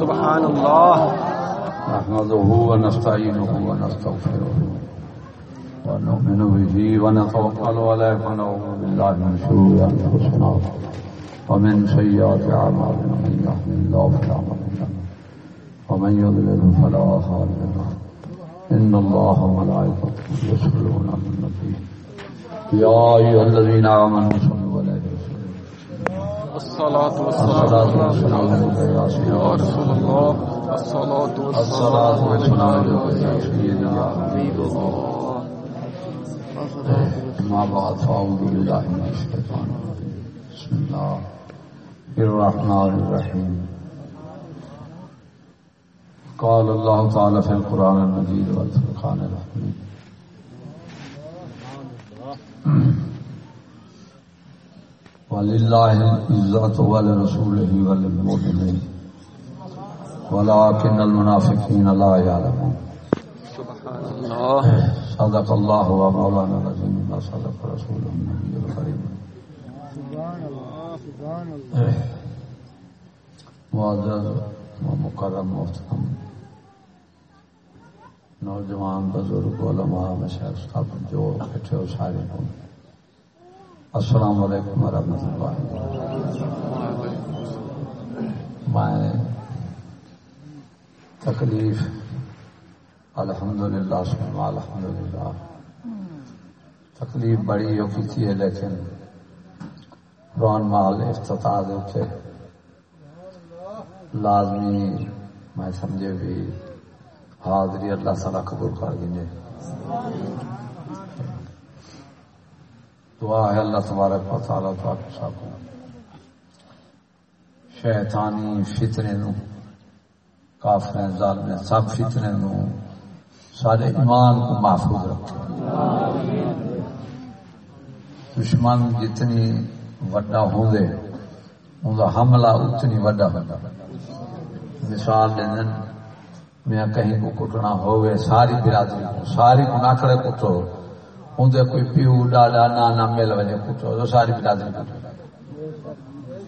سبحان الله. نحمده ونستعينه ونستغفره ونؤمن به ونتوكل عليه ونعوذ بالله من شرور أنفسنا ومن سيئات أعمالنا من يهده الله فلا مضل له ومن يضلل فلا هادي له. إن الله وملائكته يصلون على النبي. يا أيها الذين آمنوا الصلاة والسلام يا رسول الله. الصلاة والسلام والسلام عليك عليك يا سيدي يا حبيب الله. ما بعد فأعوذ بالله من الشيطان الرجيم. بسم الله الرحمن الرحيم. قال الله تعالى في القرآن المجيد والفرقان الحميد ولله العزة ولرسوله وللمؤمنين ولكن المنافقين لا يعلمون سبحان صدق الله ومولانا العظيم ما صدق رسوله النبي الكريم معزز و مکرم محترم نوجوان بزرگ علماء مشاہد صاحب جو بیٹھے ہو سارے کو السلام علیکم ورحمۃ اللہ میں تکلیف، الحمدللہ سنما الحمدللہ۔ تکلیف بڑی ہو کی ہے، لیکن قرآن مال افتتاح دیتے لازمی، میں سمجھے بھی، حاضری اللہ تعالیٰ قبول کر دینے دعا ہے اللہ تبارک و تعالیٰ تو ساکو شیطانی فتنے نو کافر ظالم سب فتنے نو سارے ایمان کو محفوظ رکھے۔ دشمن جتنی وڈا ہوں دے ان کا حملہ اتنی وڈا وڈا مثال دین میں کہیں کو کٹنا ہوئے ساری برادری کو، ساری کو ناکڑے کٹو ہوں کوئی پیو ڈاڈا نانا مل وجے کٹو تو ساری برادری کٹو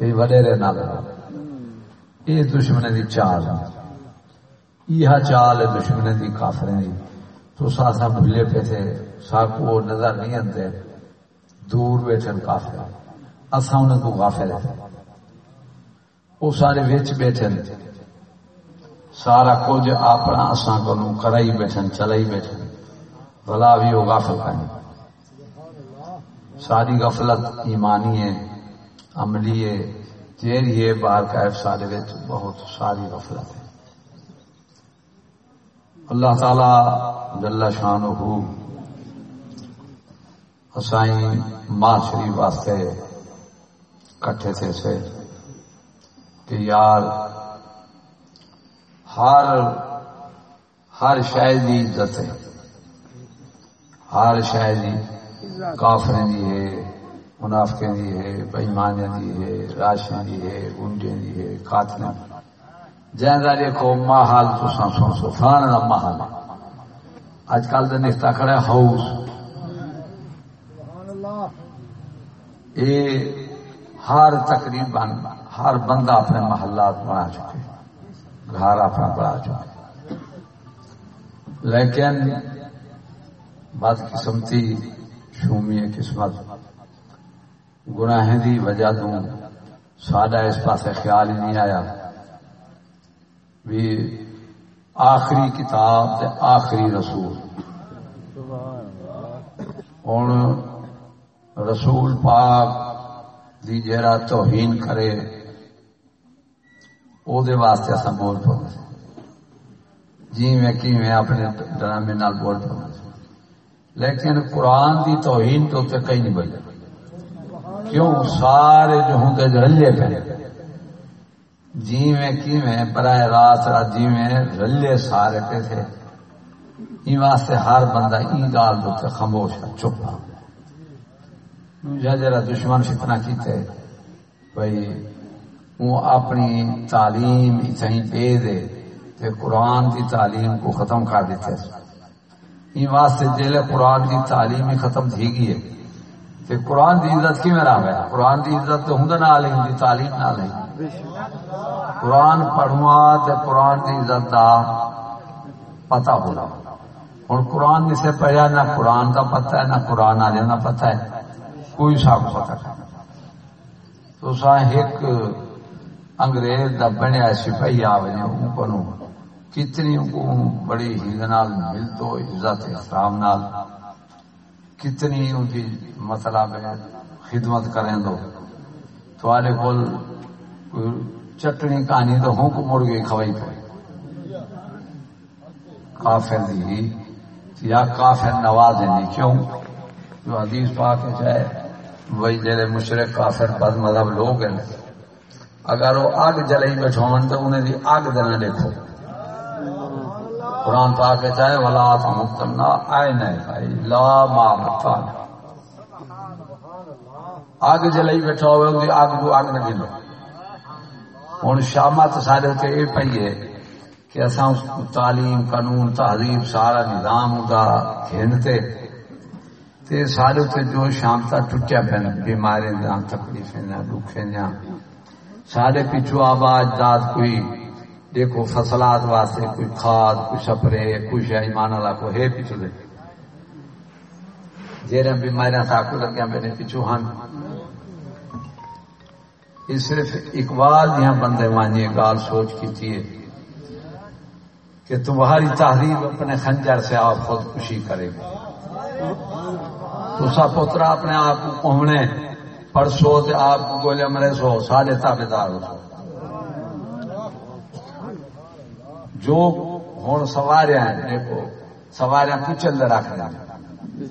یہ وڈیرے نہ لگا یہ دشمن دی چال یہ چال ہے دشمن دی کافریں دی تو ساسا بھولے پہ تھے ساکو نظر نہیں آتے دور بیٹھن کافر اصا انہیں کو غافل ہے وہ سارے وچ بیٹھن سارا کچھ اپنا اصا کو کرائی بیٹھن چلائی بیٹھن بلا بھی وہ غافل کریں ساری غفلت ایمانی ہے، عملی ہے جیری ہے باہر سارے بہت ساری غفلت ہے۔ اللہ تعالی جل شان ہو اسائیں ماں شریف واسطے کٹھے تھے سے کہ یار، ہر ہر شاید کی عزت ہے۔ ہر شاید کی کافریں دی ہے منافقیں دی ہے بےمانیاں دی ہے راشن دی ہے گنڈے دی ہے کاتنا جہاں دیکھو ماحول تو سن سن سو فلانے کا ماحول اج کل تو نکتا کھڑا ہے ہاؤس یہ ہر تقریباً ہر بندہ اپنے محلات بنا چکے، گھر اپنا بنا چکے۔ لیکن بد قسمتی شومی قسمت گناہ دی وجہ تو ساڈا اس پاس خیال ہی نہیں آیا۔ بھی آخری کتاب تے آخری رسول۔ ہوں رسول پاک دی جہرا توہین کرے او دے واسطے اصا بول پو جی میں کی میں اپنے ڈرامے نال بول پو لیکن قرآن دی توہین تو تے کئی نہیں بجے کیوں؟ سارے جو ہوں گے رلے پہ جی میں کی میں براہ راست جی میں رلے سارے پہ تھے۔ این واسطے ہر بندہ این گال دو خاموش ہے، چپ جا جرا دشمن فتنہ کیتے۔ بھائی وہ اپنی تعلیم اتنی دے دے۔ تے قرآن کی تعلیم کو ختم کر دیتے۔ این واسطے جیلے قرآن کی تعلیم ہی ختم تھی گئی ہے۔ تے قرآن کی عزت کی میرا ہے قرآن کی عزت تو ہوں نہ لیں دی تعلیم نہ لیں قرآن پڑھوا تے قرآن کی عزت کا پتا ہوگا ہوں قرآن سے پڑھیا، نہ قرآن کا پتہ ہے، نہ قرآن والے کا پتہ ہے۔ کوئی ساگ پتہ نہیں تو سا ایک انگریز دا بنیا سپاہی آ وجے ان کو کتنی ان کو بڑی ہند نال مل تو عزت احترام نال، کتنی ان کی مطلب ہے خدمت کریں دو۔ تھوڑے کول چٹنی کہانی تو ہوں، کو مڑ گئی کھوائی پہ کافر دی یا کافر نواز نہیں کیوں؟ جو حدیث پاک ہے وہی جڑے مشرق کافر بد مذہب لوگ ہیں، اگر وہ اگ جلائی بیٹھو تو انہیں دی اگ دینا دیکھو قرآن پاک چاہے ولا مکنا آئے نہیں بھائی، لا ما متا اگ جلائی بیٹھا ہوئے اگ کو اگ نہ گلو ہوں شامت سارے اتنے یہ پی ہے کہ اصا اس تعلیم، قانون، تہذیب، سارا نظام کا کھینتے تے۔ سارے اتنے جو شام تک ٹوٹیا پہ بیماری دیا تکلیفیں دیا دکھیں سارے پیچھو آباد داد کوئی دیکھو، فصلات واسطے کوئی کھاد، کوئی سپرے کوئی شاہ ایمان والا کو ہے پیچھو دے۔ جیرے بیماریاں تاکو لگیا میرے پیچھو ہن۔ یہ صرف اقبال دیا بندے مانی گال سوچ کی تھی کہ تمہاری تحریر اپنے خنجر سے آپ خود خوشی کرے گا۔ تو سا پترا اپنے آپ کو پہنے پرسو آپ کو گولے مرے سو سارے تابے دار ہو سو۔ جو ہوں سواریاں ہیں، دیکھو، سواریاں کچل رکھ رہے ہیں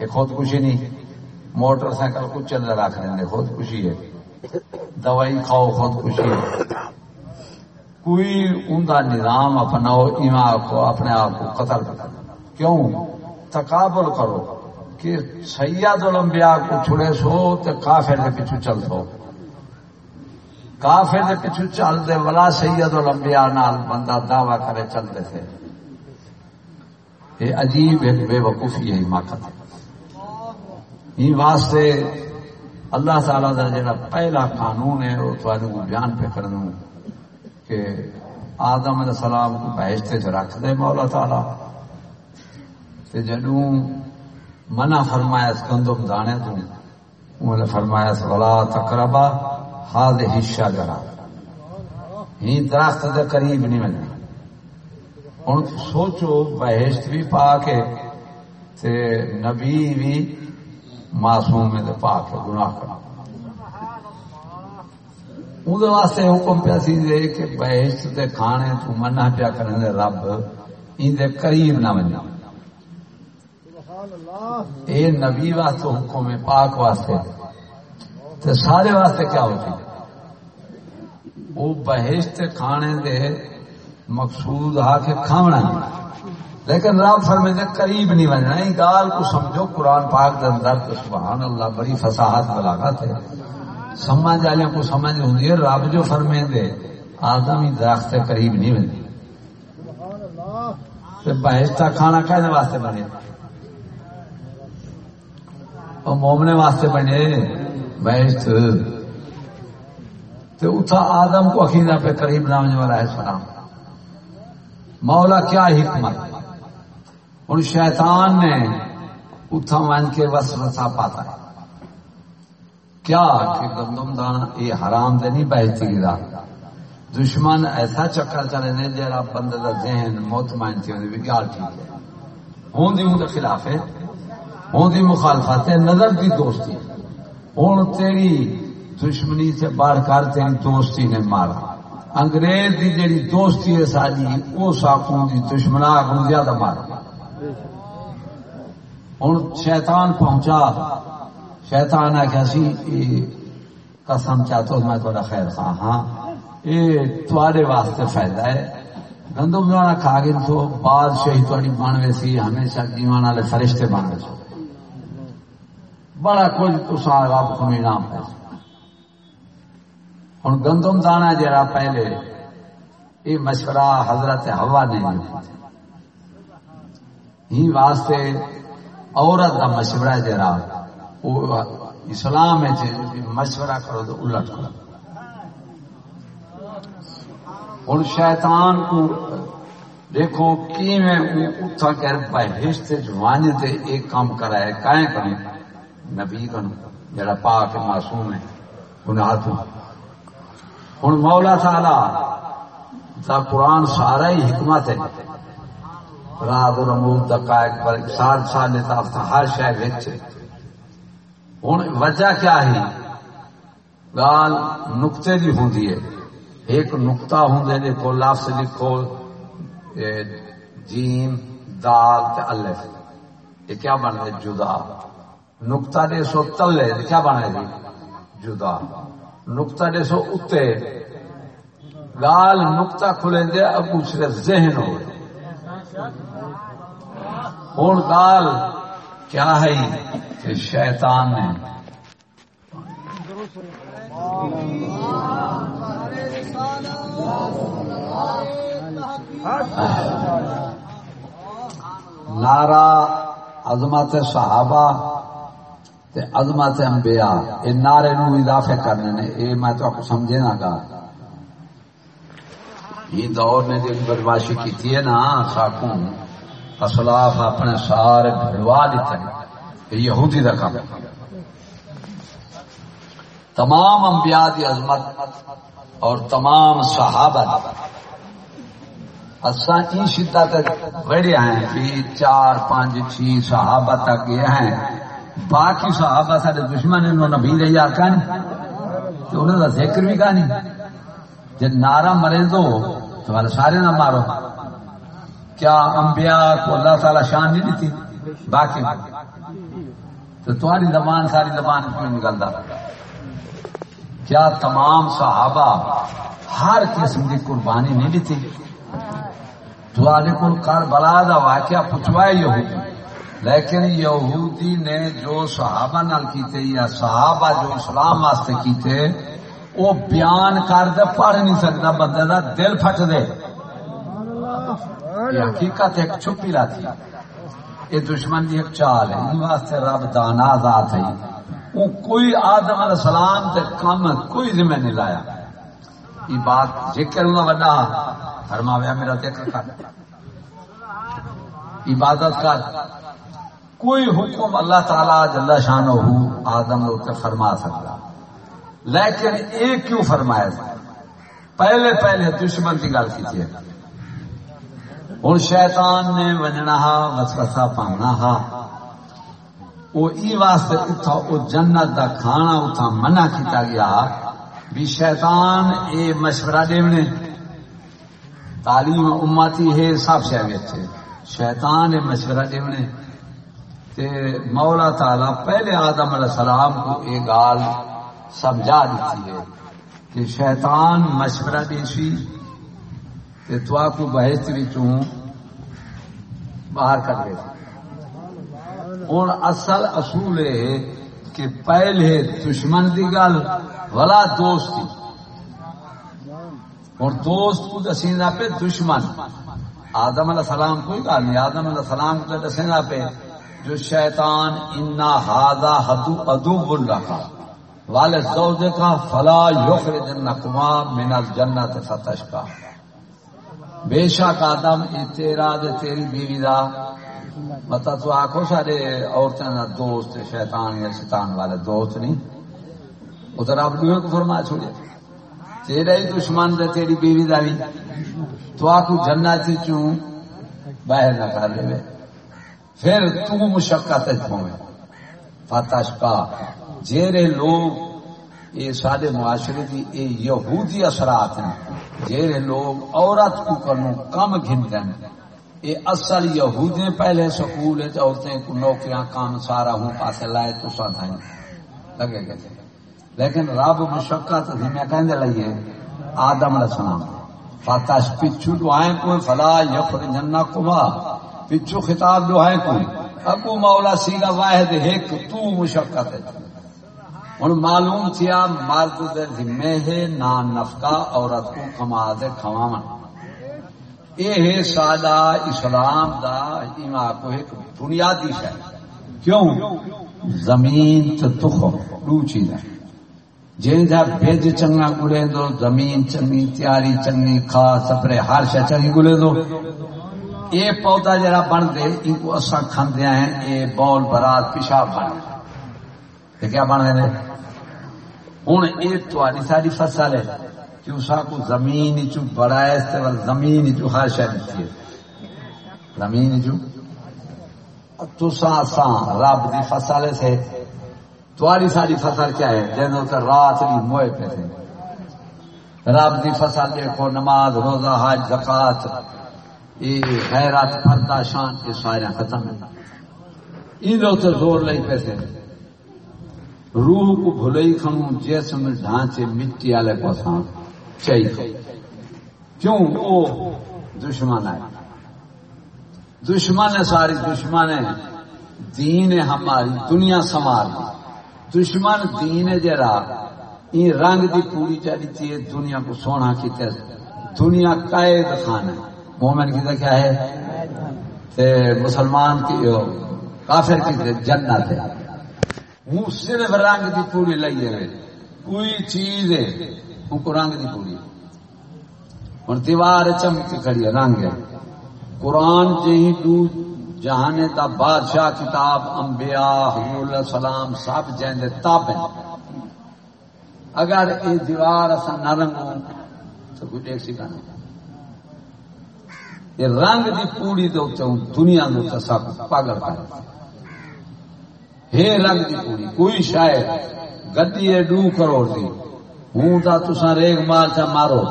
یہ خودکشی نہیں، موٹر سائیکل کچل رکھ رہے ہیں خودکشی ہے۔ دوائی کھاؤ، خودکشی ہے۔ کوئی ان کا نظام اپناؤ ایمان کو، اپنے آپ کو قتل کیوں؟ تقابل کرو کہ سید الانبیاء کو چھڑے سو تو کافر دے پیچھو چل سو کافر دے پیچھو چل دے ولا سید الانبیاء نال بندہ دعوی کرے چلتے تھے۔ یہ عجیب ایک بے وقوفی ہے حماقت یہ واسطے اللہ تعالی کا جڑا پہلا قانون ہے، وہ تھوڑے بیان پہ کر دوں کہ آدم علیہ السلام کو بہشتے سے رکھ دے مولا تعالی۔ جدوں منع فرمایا، اس گندم دانے تو، انہوں نے فرمایا، ولا تقربا ہاد حصہ جرا ہی درخت دے قریب نہیں ملنا۔ ہوں سوچو بہشت بھی پا کے تے نبی بھی معصوم میں پا کے گناہ کرا اندر واسطے حکم پیا سی دے کہ بہشت دے کھانے تو منع پیا کرنے رب ان دے قریب نہ ملنا۔ اے نبی واسطے حکم ہے پاک واسطے۔ تے سارے واسطے کیا ہوتی وہ بہشت کھانے دے مقصود آ کے کھاونا لیکن رب فرمے دے قریب نہیں بننا۔ یہ گال کو سمجھو، قرآن پاک دے اندر تو سبحان اللہ بڑی فصاحت بلاغت ہے۔ سمجھ والے کو سمجھ ہوں رب جو فرمے دے آدم ہی درخت قریب نہیں بنتی۔ بہشتہ کھانا کہنے واسطے بنے؟ اور مومنے واسطے بنے؟ بحث تو اتھا آدم کو عقیدہ پہ قریب نہ ہونے والا ہے سلام۔ مولا کیا حکمت۔ ان شیطان نے اتھا من کے وسوسہ پاتا ہے۔ کیا کہ گندم دانا یہ حرام دے نہیں بہتی گرا دشمن ایسا چکر چلے نے جرا بندے کا ذہن مطمئن تھی بھی گال ٹھیک ہے۔ ہوں دی ہوں خلاف ہے ہوں دی مخالفت ہے نظر دی دوستی۔ ہوں تیری دشمنی سے بار کر تیری دوستی نے مارا انگریز دی جیڑی دوستی ہے ساری وہ ساکوں دی دشمنا کو زیادہ مارا ہوں شیطان پہنچا۔ شیطان آخیا سی قسم چاہتا میں تھوڑا خیر خواہ ہاں۔ یہ تھوڑے واسطے فائدہ ہے۔ گندم دانا کھا گئے تو بادشاہی تھوڑی بن گئی سی ہمیشہ جیون والے فرشتے بن گئے بڑا کچھ تو رب کو انعام ہے۔ ہوں گندم دانا جرا پہلے یہ مشورہ حضرت ہوا نے ہی واسطے عورت کا مشورہ جرا وہ اسلام ہے مشورہ کرو تو الٹ کرو۔ ہوں شیطان کو دیکھو کی میں اتھا کر بہشت جوان تے ایک کام کرا ہے، کائیں کریں؟ نبی جڑا پاک معصوم ہے، گناہ تو۔ ہوں مولا تعالی، دا قرآن سارا ہی حکمت ہے۔ رات رمود دقائق پر سال سال لطاف ہر شے وچ۔ ہوں وجہ کیا ہے؟ گال نقطے دی ہوندی ہے۔ ایک نقطہ ہوں لکھو لفظ لکھو جیم، دال تے الف۔ یہ کیا بن ہے؟ جدا۔ نقطہ دے سو تلے کیا بن ہے جی، جدا۔ نقطہ دے سو اتے۔ گال نقطہ کھلے دے، ابو صرف ذہن ہو۔ ہوں گال کیا ہے؟ کہ شیطان نے نارا عظمت صحابہ تے عظمت انبیاء اے نعرے نو اضافے کرنے نے، اے میں تو آپ سمجھے نہ گا۔ یہ دور نے جن بدماشی کی ہے نا ساکوں اسلاف اپنے سارے بھروا دیتے ہیں۔ یہ یہودی کا کام۔ تمام انبیاء دی عظمت اور تمام صحابہ اساں کی شدت بڑے ہیں، بھی چار پانچ چھ صحابہ تک یہ ہیں۔ باقی صحابہ سارے دشمن انہوں نبی رہی آکا نہیں تو انہوں نے ذکر بھی کہا جب نعرہ مرے دو تو والے سارے نہ مارو۔ کیا انبیاء کو اللہ تعالی شان نہیں دیتی؟ باقی۔ تو تمہاری زبان، ساری زبان کیوں نکلتا۔ کیا تمام صحابہ ہر قسم کی قربانی نہیں دیتی؟ تھوڑے کو کر بلا دا واقعہ پوچھوائے یہودی۔ لیکن یہودی نے جو صحابہ نال کیتے یا صحابہ جو اسلام واسطے کیتے، وہ بیان کر دے پڑھ نہیں سکتا، بندے دا دل پھٹ دے۔ یہ حقیقت ایک چھپی لاتی یہ دشمن کی ایک چال ہے، ان واسطے رب دانا ذات ہے۔ وہ کوئی آدم علیہ السلام تے کم کوئی ذمہ نہیں لایا۔ یہ بات ذکر ہونا بڑا فرماویا میرا ذکر کر۔ عبادت کر۔ کوئی حکم اللہ تعالی جل شان ہو آدم نے فرما سکتا۔ لیکن ایک کیوں فرمایا؟ پہلے پہلے دشمن کی گل کی ہوں شیطان نے وننا وسوسہ پاؤنا ہا۔ وہ ای واسطے اتھا او جنت دا کھانا اتھا منع کیتا گیا بھی شیطان اے مشورہ دیونے۔ تعلیم امتی ہے، سب سے آگے تھے۔ شیطان اے مشورہ دیونے۔ تے مولا تعالی پہلے آدم علیہ السلام کو ایک گال سمجھا دیتی ہے کہ شیطان مشورہ دیسی تے تو کو بحث وچوں باہر کر دے ہوں اصل اصول ہے کہ پہلے دشمن کی گل، ولا دوست اور دوست کو دسینا پہ دشمن۔ آدم علیہ السلام کوئی گل نہیں، آدم علیہ السلام کو دسینا پہ جو شیطان انا ہادا ہدو ادو بن رکھا والد زوجے کا فلا یخر جنکما من الجنت فتش کا بے شک آدم تیرا دے تیری بیوی دا مطلب تو آخو سارے عورتیں نہ دوست، شیطان یا شیطان والے دوست نہیں۔ ادھر آپ کو فرما چھوڑے۔ تیرا ہی دشمن دے تیری بیوی دا بھی تو آخو جنت چوں باہر نہ کر لے پھر تو مشقت میں فتش کا جیرے لوگ یہ سارے معاشرے کی یہ یہودی اثرات ہیں جیرے لوگ عورت کو کرنو کم گھنتے ہیں۔ یہ اصل یہودی پہلے سکول عورتیں کو نوکریاں کام سارا ہوں، پاسے لائے تو سا تھا لگے گئے۔ لیکن رب مشقت میں کہنے لئیے آدم علیہ السلام فاتش پچھو دعائیں کوئی، فلا یفر جنہ کما پچھو خطاب جو ہے کوئی؟ ابو مولا سیگا واحد ایک تو مشقت ہے۔ ہوں معلوم تھیا مرد کے ذمے ہے نا نفکا عورت کو کما دے کما یہ ہے اسلام دا ایمان کو ایک بنیادی شہر کیوں؟ زمین تے دو چیز ہے جن جا بیج چنگا گلے دو، زمین چنگی، تیاری چنگی کھا سپرے ہر شہ چنگی گلے دو۔ یہ پودا جڑا بن دے ان کو اصا کھانے ہیں، یہ بول، برات، پیشاب بن دے کیا بن دے ہوں یہ تاری ساری فصل ہے۔ کہ اس کو زمین چو بڑا ہے زمین چو ہر شہر ہے۔ زمین چو تسا سا رب کی فصل سے تاری ساری فصل کیا ہے؟ جن سے رات بھی موئے پہ رب کی فصل دیکھو نماز، روزہ، حج، زکات شان کے سارا ختم ہے ان تو زور پیسے روح کو کھنوں جسم ڈھانچے مٹی والے کو چاہیے کیوں؟ وہ دشمن ہے۔ دشمن ہے ساری دشمن ہے۔ دین ہے ہماری دنیا سنوار۔ دشمن دین ہے جرا یہ رنگ دی پوری چاہیے دنیا کو سونا کی دنیا کا خان ہے مومن کی کیا ہے؟ تے مسلمان کی کافر کی جنت ہے۔ ہوں صرف رنگ دی پوری لئی ہے۔ کوئی چیز ہے، ہوں کو رنگ دی پوری ہوں دیوار چمک کھڑی ہے، رنگ ہے۔ قرآن جی جہی دو جہانے دا بادشاہ کتاب، انبیاء، حضور علیہ السلام سب جہاں تاب ہیں۔ اگر اے دیوار اصلا نہ رنگوں، تو کوئی دیکھ سکا نہیں۔ رنگ دی پوڑی تو دنیا نو تصا پاگل کر ہے رنگ دی پوڑی، کوئی شاید گدی ہے، ڈو کروڑ دی۔ ہوں تو تسا ریگ مال چا مارو۔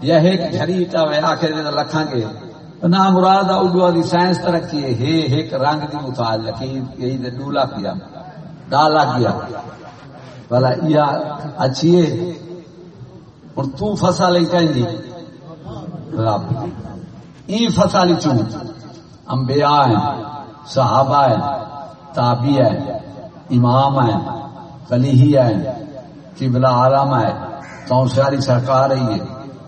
یا ایک جھڑی تا وے آخر لکھا گے۔ نہ مراد اڈوا دی سائنس ترقی ہے۔ ہے ایک رنگ دی متعلق یہی دے ڈولا کیا ڈالا کیا بھلا یہ اچھی ہے۔ اور تو فسا لے کہیں رب ای فسالی چون؟ انبیاء ہیں، صحابہ ہیں تابی ہیں، امام ہیں فلیحی ہیں، قبلہ عالم ہے توساری سرکار ہے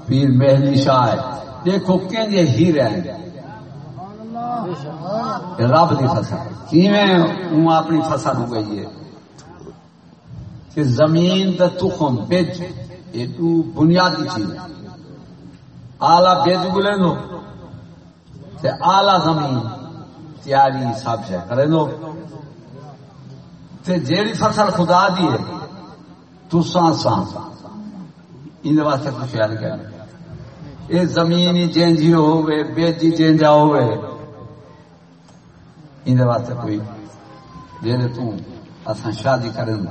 پیر مہلی شاہ ہے دیکھو کہ یہ ہی رہے رب کی فصل۔ کی میں اپنی فصل ہو گئی ہے؟ کہ زمین دا تخم بیج، یہ بنیادی چیز آلہ بیج بولے نو تے اعلی زمین تیاری سب شے کرے لو۔ تے جیڑی فصل خدا دی ہے تو سان سان ان واسطے کچھ یاد کرنا۔ اے زمین ہی جینجی ہوئے بیجی جینجا ہوئے ان واسطے کوئی جیڑے تو اساں شادی کرن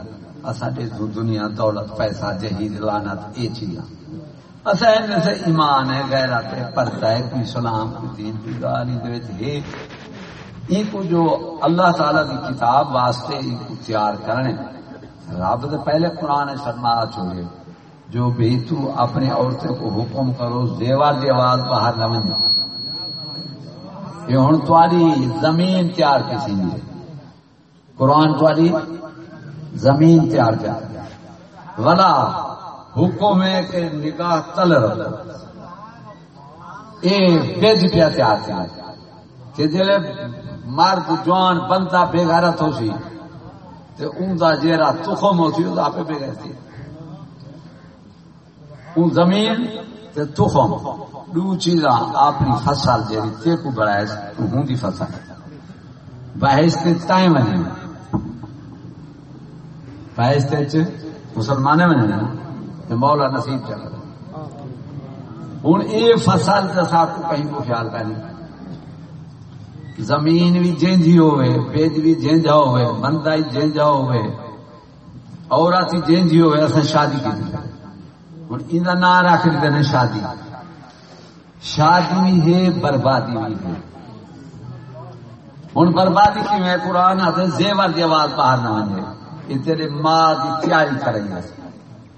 اساں دے دنیا دولت، پیسہ، جہید، لعنت، اے چیزاں۔ اصل ایمان ہے غیرت ہے پڑھتا ہے، کوئی سلام، کوئی دین کی گالی ہے۔ یہ کو جو اللہ تعالی کی کتاب واسطے تیار کرنے رب تو پہلے قرآن سرما چھوڑے جو بھی تو اپنے عورتوں کو حکم کرو دیوار دیوار باہر نہ منو یہ ہوں تاری زمین تیار کسی نے قرآن تاری زمین تیار کیا ولا حکم ہے کہ نکاح تل رہا اے بیج پیا تیار کیا کہ جلے مرد جوان بنتا بے غیرت ہو سی، تے اون دا جیرا تخم ہو سی دا پہ بے غیرت اون زمین تے تخم، دو چیزاں اپنی فصل جیڑی تے کو بڑائے ہوں دی فصل۔ بحث تے تائیں ہے بحث تے مسلمانے میں مولا نصیب چل ہوں یہ فصل تو سب کو کہیں کو خیال پہ نہیں۔ زمین بھی جینجی ہوئے پیج بھی جینجا ہوئے بندہ ہی جینجا ہوئے عورت ہی جینجی ہوئے اصل شادی کی دی ہوں یہ کا نام رکھ دیتے ہیں شادی۔ شادی بھی ہے، بربادی بھی ہے۔ ہوں بربادی کی میں قرآن آتے زیور کی آواز باہر نہ آئے یہ تیرے ماں کی تیاری کریں گے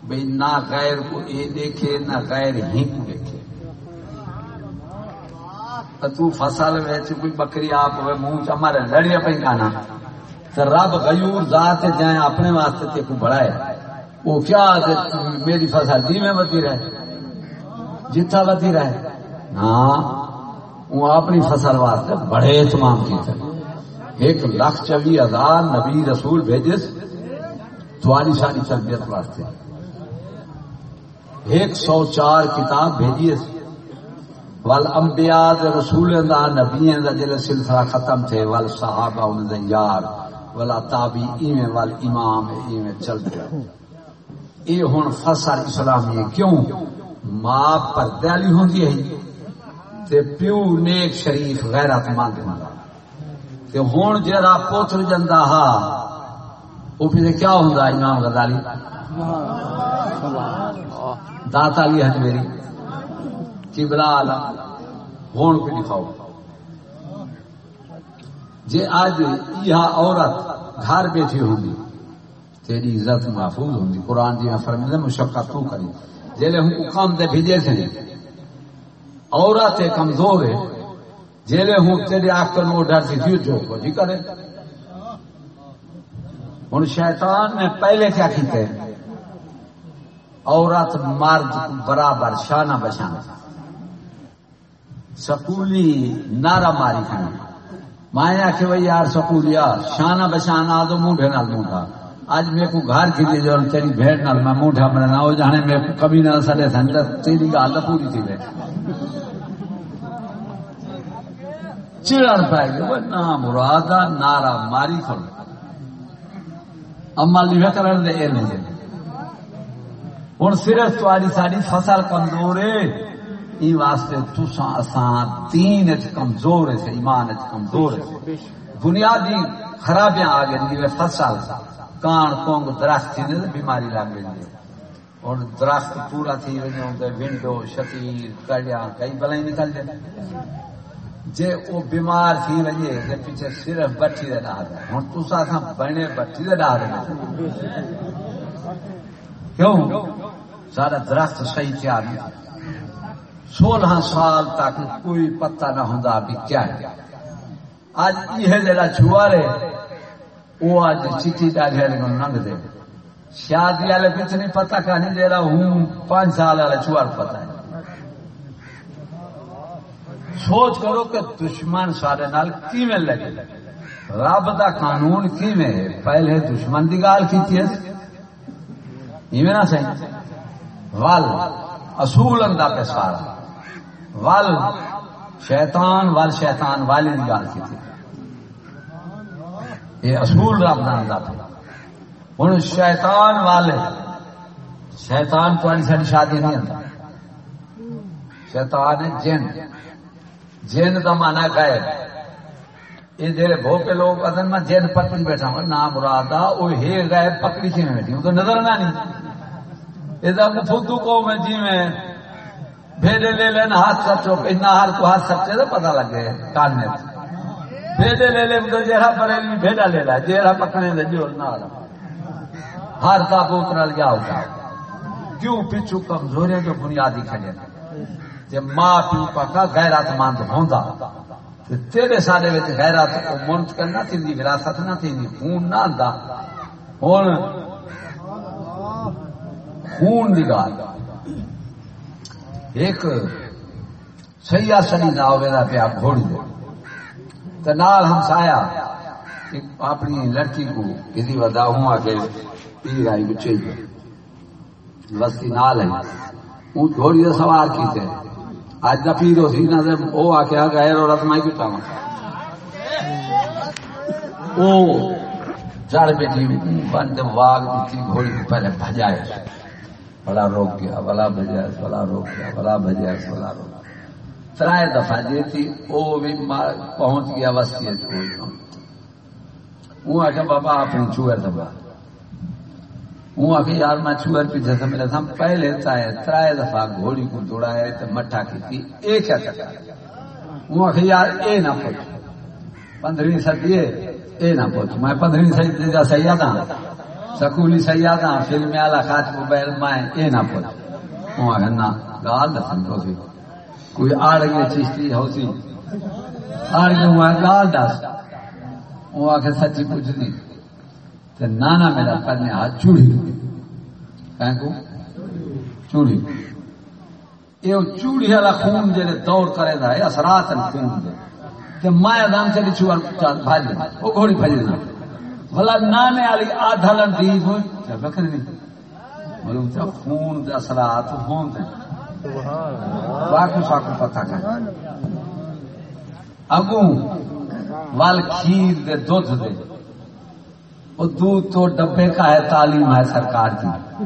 بھائی نہ غیر کو اے دیکھے، نہ غیر ہی کو دیکھے۔ تو فصل ویچ کوئی بکری آپ ہوئے، منہ چمر ہے لڑیا پہ کھانا تو رب غیور ذات جائیں اپنے واسطے تے کو بڑا ہے۔ وہ کیا میری فصل دی میں بتی رہے؟ جتا بتی رہے۔ ہاں وہ اپنی فصل واسطے بڑے تمام کی تھے ایک لاکھ چوی ہزار نبی رسول بھیجس تھوڑی ساری تربیت واسطے۔ ایک سو چار کتاب بھیجیے ول انبیاء دے رسول دا، نبیوں دا جلے سلسلہ ختم تھے ول صحابہ ان دے یار ولا تابی ایویں ول امام ایویں چل گیا یہ ہن فصل اسلامی کیوں؟ ماں پردے والی ہوندی ہے۔ تے پیو نیک شریف غیرت مند ہوندا۔ تے ہن جڑا پوتر جندا ہا او پھر کیا ہوندا امام غزالی دات علی حج میری۔ چبلا آلہ ہون پہ دکھاؤ۔ جے آج یہ عورت گھر بیٹھی ہوگی، تیری عزت محفوظ ہوگی۔ قرآن جی میں مشقت تو کری جیلے ہم کو کام دے بھیجے تھے عورت کمزور ہے۔ جیلے ہوں تیری آنکھ کر نو ڈر سی تھی، جو کو جی کرے۔ ہن شیطان نے پہلے کیا کیتے؟ عورت مرد برابر شانہ بشانہ سکولی نارا ماری کھانا۔ مایا کہ بھائی یار سکولیا شانہ بشانہ تو منڈے نال منڈا اج میرے کو گھر کی جو تیری بھیڑ نال میں منڈا مرے نہ ہو جانے میں کبھی نہ سڑے سن تیری گل پوری تھی وے چڑن پائے گی وہ نہ مرادا نارا ماری کھڑ اما لکھا کرن دے اے نہیں دے۔ ہوں صرف تاری ساری فصل کمزور ہے ای واسطے تساں اساں دین وچ کمزور ہے ایمان وچ کمزور ہے بنیادی خرابیاں آ گئی جی فصل۔ کان، کونگ، درخت تھی بیماری لگ گئی اور درخت پورا تھی وجہ ونڈو، شتیر، کڑیا، کئی بلائی نکل جائے جے او بیمار تھی وجہ تے پیچھے صرف بٹھی دے ڈال ہن تساں اساں بنے بٹھی دے ڈال کیوں؟ سارا درخت صحیح تیار نہیں سولہ سال تک کوئی پتہ نہ ہوں بھی کیا ہے۔ اج یہ جڑا چوار ہے وہ اج چیٹی ڈاگے ننگ دے۔ شادی والے کچھ نہیں پتا کہانی دے رہا ہوں پانچ سال والا چوار پتا ہے۔ سوچ کرو کہ دشمن سارے نال کیویں لگے؟ رب دا قانون کیویں؟ ہے پہلے دشمن دی گال کیتی ہے۔ ایویں نہ صحیح۔ ول، اصول اندا پہ سارا۔ ول، شیطان ول شیطان والی کی گل کی تھی یہ اصول رب کا تھا ہوں شیطان والے۔ شیطان تاری ساری شادی نہیں آتا شیطان جن۔ جن کا مانا گئے یہ جڑے بھوکے لوگ ادن میں جن پکڑی بیٹھا ہوں، نام مراد وہ ہے گئے، پکڑی کی میں بیٹھی ہوں، تو نظر نہ نہیں۔ یہ فدو کو میں جی میں۔ بھیڑے لے لینا ہاتھ سچو اتنا ہر کو ہاتھ سچے تو پتا لگے، کان میں۔ بھیڑے لے لے تو جہاں پڑے بھیڑا لے لا جہاں پکڑے دے جو نہ ہر کا پوتر گیا ہوتا۔ کیوں پیچھو کمزوری جو بنیادی کھڑے جب ماں پیو پکا غیرت مند ہوندا۔ تیرے سارے وچ غیرت او منتقل نہ تھی وراثت نہ تھی خون نہ آندا ہن خون دی گل ایک سیا سنی نہ ہوئے دا پیا گھوڑی دے۔ تو نال ہم سایا اپنی لڑکی کو کسی ودا ہوں آگے پیر آئی بچے گئے بستی نال ہے وہ گھوڑی سوار کی تھے آج دا پیر ہو سی نہ دے او آ کے آگے اور رسمائی کتا ہوں او جڑ بیٹھی جی، بند واگ دیتی گھوڑی کو پہلے بھجائے بلا روک گیا بلا بجائے بلا روک گیا بلا بجائے بلا روک گیا۔ ترائے دفعہ جی تھی وہ بھی پہنچ گیا وسطی وہ آ بابا اپنی چوہر دبا وہ آ یار میں چوہر پیچھے سے ملا تھا پہلے تائے ترائے دفعہ گھوڑی کو دوڑائے تو مٹھا کی اے کیا چکا وہ آ یار اے نہ پہنچ پندرہویں صدی اے نہ پہنچ میں پندرہویں صدی کا سیاح تھا سکولی سیادہ فلم والا خاط موبائل میں اے نہ پوچھ وہ نہ گال نہ سمجھو سی کوئی آڑ گئی چیشتی ہو سی آڑ گئی وہ گال دس وہ آ کے سچی پوچھ دی نانا میرا پڑھنے ہاتھ چوڑی کہیں کو؟ چوڑی۔ یہ چوڑی والا خون جی دور کرے دا اثرات خون دے۔ کہ مایا دام چلی چوڑ بھاج وہ گھوڑی بھاج بھلا نانے والی آدھا لڑی ہوئی۔ بکری نہیں۔ مطلب تے خون دے اثرات ہون دے۔ باقی ساکو پتہ کر۔ اگوں وال کھیر دے دودھ دے۔ وہ دودھ تو ڈبے کا ہے، تعلیم ہے سرکار کی۔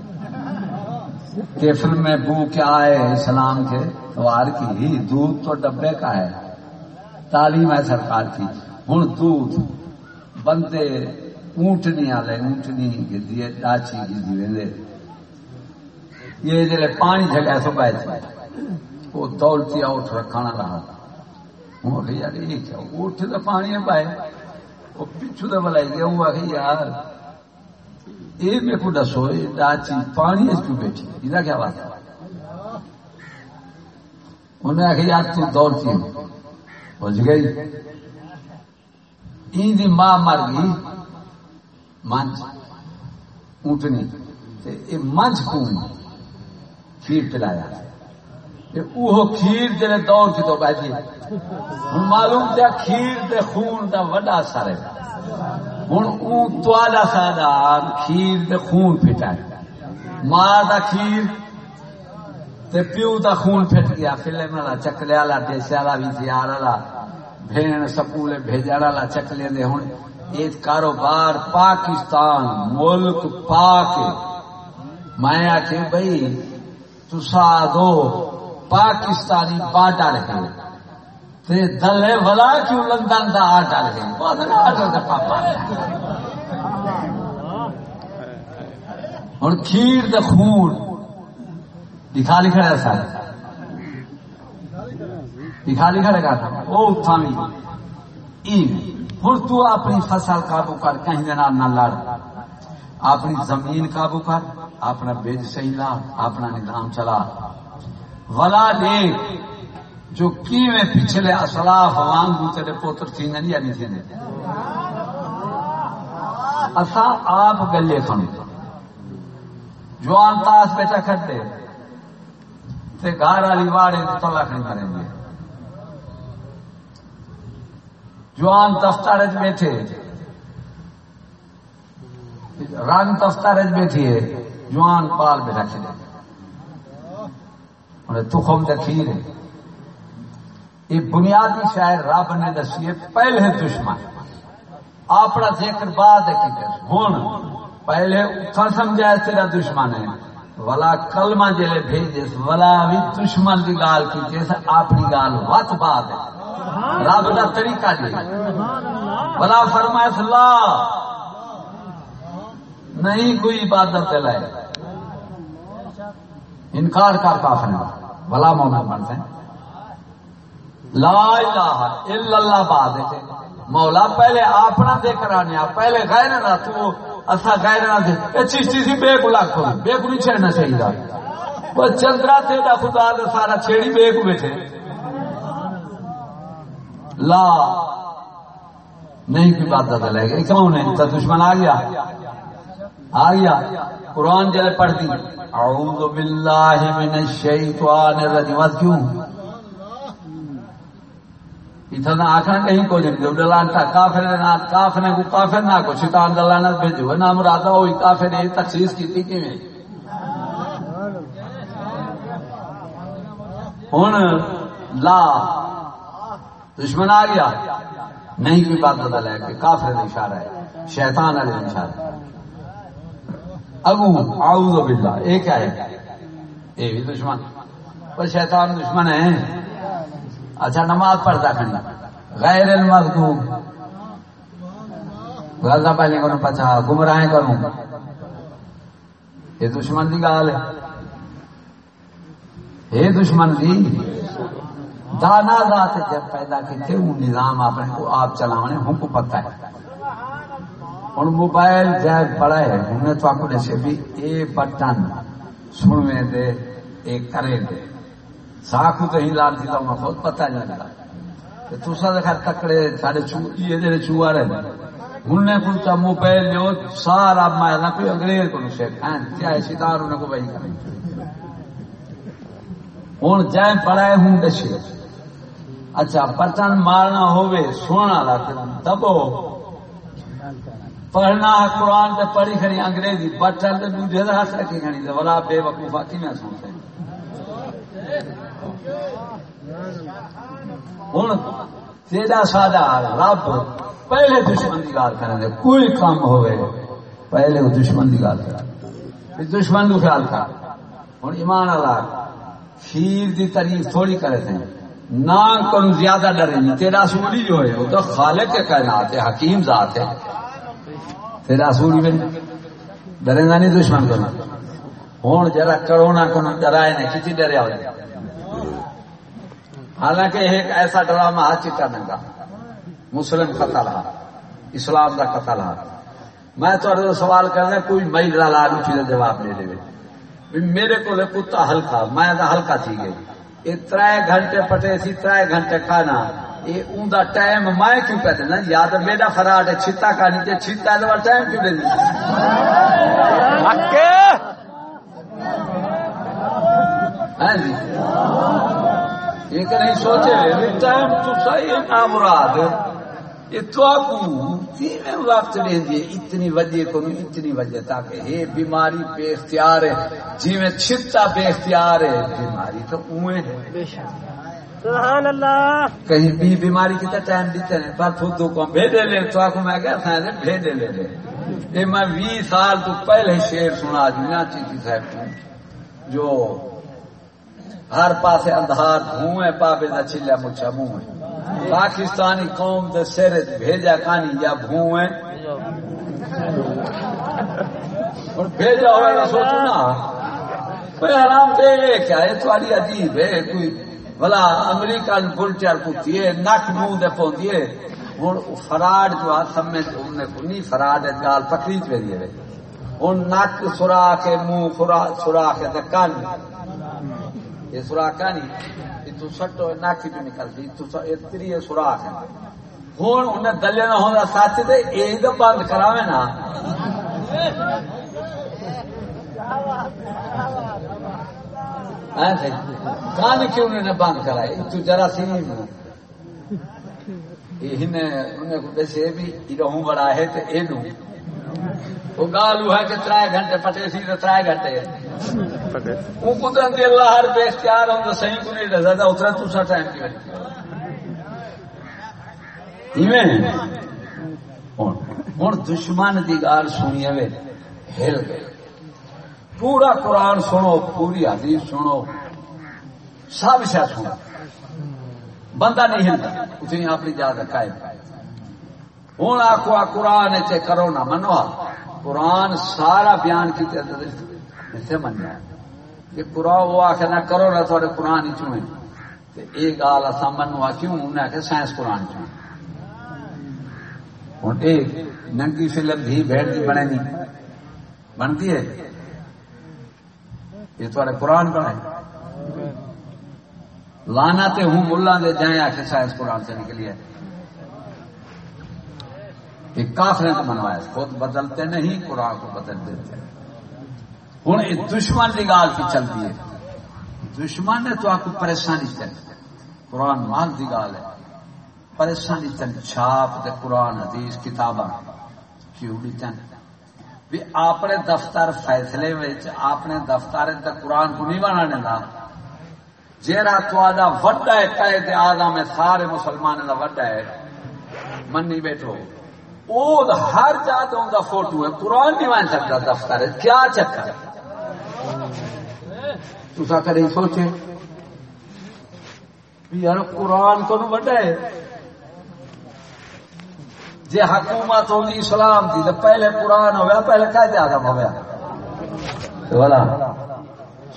کیفر میں بو کیا ہے اسلام کے توار کی، دودھ تو ڈبے کا ہے۔ تعلیم ہے سرکار کی۔ ہوں دودھ، بندے اونٹنی والے اونٹنی گدی، ڈاچی گدی ویندے یہ جڑے پانی جگہ سو پائے تھے وہ دولتی اٹھ رکھنا رہا۔ ہوں یار، یہ کیا اٹھ تو پانی پائے وہ پچھو تو بلائی گیا وہ کہ یار یہ میرے کو دسو ڈاچی پانی اس کیوں بیٹھی یہ کیا بات ہے انہیں آخر یار تو دولتی بج گئی این دی ماں مر گئی منج اونٹنی تے اے منج کون کھیر پلایا تے کھیر جلے دور کی تو بیجی ہن معلوم تے کھیر تے خون دا وڈا اثر ہے۔ ہن او توالا سادا کھیر تے خون پھٹا ماں دا کھیر تے پیو دا خون پھٹ گیا۔ فلم والا چکلے والا دیسے والا بھی تیار والا۔ بھین سکول بھیجا والا چکلے دے۔ ہن یہ کاروبار پاکستان، ملک پاک میں آخ بھائی تسا دو پاکستانی باڈر ہے تے دلے ولا کیوں لندن دا آڈر ہے آڈر دا پاپا۔ ہوں کھیر دے خون۔ دکھا لکھا ہے سر۔ دکھا لکھا لگا تھا؟ وہ اتھا ہوں تو اپنی فصل قابو کر کہیں دینا نہ لڑ۔ اپنی زمین قابو کر، اپنا بیج صحیح لا، اپنا نظام چلا۔ ولا دیکھ جو کیویں پچھلے اسلاف وانگو تیرے پوتر تھی نہیں یا نہیں تھی اسا آپ گلے کھن جوان تاس بیٹا کھڑے تے گھر والی واڑے تلا کھڑی کریں گے۔ جوان دفتر بیٹھے رنگ دفتر بیٹھی ہے جوان پال بیٹھا کھلے تخم دکھیر ہے۔ یہ بنیادی شاید رب نے دسی ہے پہلے دشمن۔ اپنا ذکر بعد کی ہوں پہلے اتنا سمجھا تیرا دشمن ہے۔ ولا کلمہ جلے بھیجے ولا بھی دشمن کی گال کی جیسے اپنی گال وت بعد ہے۔ رب کا طریقہ جی بلا فرمائے اللہ نہیں کوئی عبادت لائے انکار کر کافر بلا مومن بنتے ہیں لا الہ الا اللہ بعد مولا پہلے اپنا دے کرانے پہلے غیر نہ تو اسا غیر نہ دے۔ اے چشتی سی بے کو لاکھو بے کو نہیں چھڑنا چاہیے۔ وہ چندرا تے دا خدا دا سارا چھیڑی بے کو بیٹھے لا۔ نہیں کوئی بات دادا لے گا کون ہے تو دشمن آ گیا۔ آ گیا قرآن جلے پڑھ دی اعوذ باللہ من الشیطان الرجیم۔ از کیوں؟ اتنا آخر کہیں کو جن دے ڈلانتا کافر نہ، کافر نے کو کافر نہ کو، شیطان دلانا بھیجو۔ نہ مراد ہوئی کافر نے تخصیص کی تھی کیویں؟ ہن، لا، دشمن آ گیا۔ نہیں کوئی بات بدل ہے کہ کافر نے اشارہ ہے، شیطان والے اشارہ ہے۔ اگو، اعوذ باللہ یہ کیا ہے۔ یہ بھی دشمن پر شیطان دشمن ہے۔ اچھا نماز پڑھتا کھڑنا غیر المغضوب۔ غلطہ پہلے کروں، پچھا گمراہ کروں۔ یہ دشمن کی گال ہے۔ یہ دشمن کی دانا ذات جب پیدا کیتے، وہ نظام اپنے کو آپ چلانے ہم کو پتہ ہے۔ اور موبائل جائے بڑا ہے۔ ہم تو آپ کو جیسے بھی اے بٹن سنوے دے، اے کرے دے۔ ساکو تو ہی لال دیتا ہوں خود پتہ نہیں لگا تو سا دیکھا تکڑے سارے چو یہ دے چوہا رہے ہن نے کو تا موبائل جو سارا میں کوئی انگریز کو شیخ ہیں چاہے ستار انہیں کو بھائی کریں ہوں جائے پڑا ہے ہوں دشے اچھا بٹن مارنا ہوئے سونا لا دبو۔ پڑھنا قرآن پہ پڑھی کھڑی انگریزی بٹل تے دوجے دا ہاتھ رکھی کھڑی، تے ولا بے وقوفا کی میں سنتے؟ ہن تیرا سادہ رب پہلے دشمن دی گال کرنے دے، کوئی کام ہوئے پہلے وہ دشمن دی گال کرے دشمن کو خیال کر۔ ہن ایمان اللہ شیر دی تعریف تھوڑی کرے تھے۔ نام کو زیادہ ڈرے، تیرا سوری جو ہے وہ تو خالق کے کائنات ہے، حکیم ذات ہے۔ تیرا سوری میں ڈرے گا نہیں دشمن کو ہوں جرا کرونا کو ڈرائے نہیں کسی ڈریا ہو حالانکہ ایک ایسا ڈرامہ آ چکا نگا مسلم قتل ہا اسلام کا قتل ہا میں تو سوال کرنا کوئی مئی ڈالا چیز جواب لے لے بھی میرے کو کتا ہلکا، میں ہلکا تھی گئی یہ تر گھنٹے پٹے سی تر گھنٹے کھانا۔ یہ ان کا ٹائم میں کیوں پہ دینا یا تو میرا فراڈ ہے، چھتا کا نیچے چھتا ہے تو ٹائم کیوں دے ہاں جی۔ ایک نہیں سوچے ٹائم تو صحیح ہے مراد۔ یہ تو آپ تین وقت لیں گے اتنی وجہ کو اتنی وجہ تاکہ یہ بیماری بے اختیار ہے جی میں چھتا بے اختیار ہے، بیماری تو اوے ہے سبحان اللہ۔ کہیں بھی بیماری کی تو ٹائم دیتے ہیں پر خود کو بھیجے لے تو میں کہا بھیجے لے لے۔ یہ میں وی سال تو پہلے شعر سنا چیتی صاحب کو جو ہر پاسے اندھار دھوئے پاپے دا چلیا مچھا منہ پاکستانی قوم دے سر بھیجا کانی یا بھوئے اور بھیجا ہوئے سوچو نا۔ کوئی حرام دے کیا یہ تھوڑی عجیب ہے کوئی بلا امریکہ بلٹر کتی ہے، نک منہ دے پوندی ہے۔ ہوں فراڈ جو ہے سب میں نہیں، فراڈ گال پکڑی پہ دیے ہوں نک سرا کے منہ سرا کے کن یہ سوراخ نہیں۔ تو سٹو ناکی بھی نکلتی تو اتری سوراخ ہے۔ ہوں انہیں دلے نہ ہونا ساتھ دے یہ تو بند کراوے نا۔ کان کیوں نے بند کرائے تو ذرا سی ویسے بھی رہوں بڑا ہے تو وہ گالو ہے کہ ترائے گھنٹے پٹے سی تو ترائے گھنٹے۔ وہ قدرت اللہ ہر بے اختیار ہوں تو صحیح کو نہیں تھا اترا دوسرا ٹائم کی ہوں۔ دشمن کی گال سنی ہل گئے۔ پورا قرآن سنو، پوری حدیث سنو۔ سب شا سنو۔ بندہ نہیں ہلتا۔ اتنی اپنی جات رکھا ہوں آخو آ قرآن چ کرو نہ منو۔ قرآن سارا بیان کی منیا کہ قرآن وہ آخر نہ کرو نہ تھوڑے قرآن ہی چوئے۔ یہ گال اصا منو آ کیوں؟ انہیں آخر سائنس قرآن چوئے۔ ہوں ننگی فلم بھی بھیڑ کی بنے نہیں بنتی ہے۔ یہ تھوڑے قرآن بنے لانا تے ہوں ملا دے جائیں آخر سائنس قرآن سے نکلی ہے۔ یہ کافرے تو منوایا خود بدلتے نہیں، قرآن کو بدل دیتے ہوں یہ دشمن کی گال کی چلتی ہے۔ دشمن نے تو آپ کو پریشانی چلی قرآن مال کی گال ہے۔ پریشانی چل، چھاپ تے قرآن، حدیث، کتاباں۔ کیوں بھی چن بھی اپنے دفتر فیصلے اپنے دفتر قرآن کو نہیں بنانے کا جیرا تا وڈا ہے قید آدم ہے، سارے مسلمان کا وڈا ہے۔ منی بیٹھو۔ وہ ہر جات کا فوٹو ہے۔ قرآن نہیں بن سکتا دفتر ہے۔ کیا چکر تصا کدی سوچے یار، قرآن کو وڈا ہے۔ جی حکومت ہوگی اسلام کی تو پہلے قرآن ہوا پہلے قید آدم ہوا والا،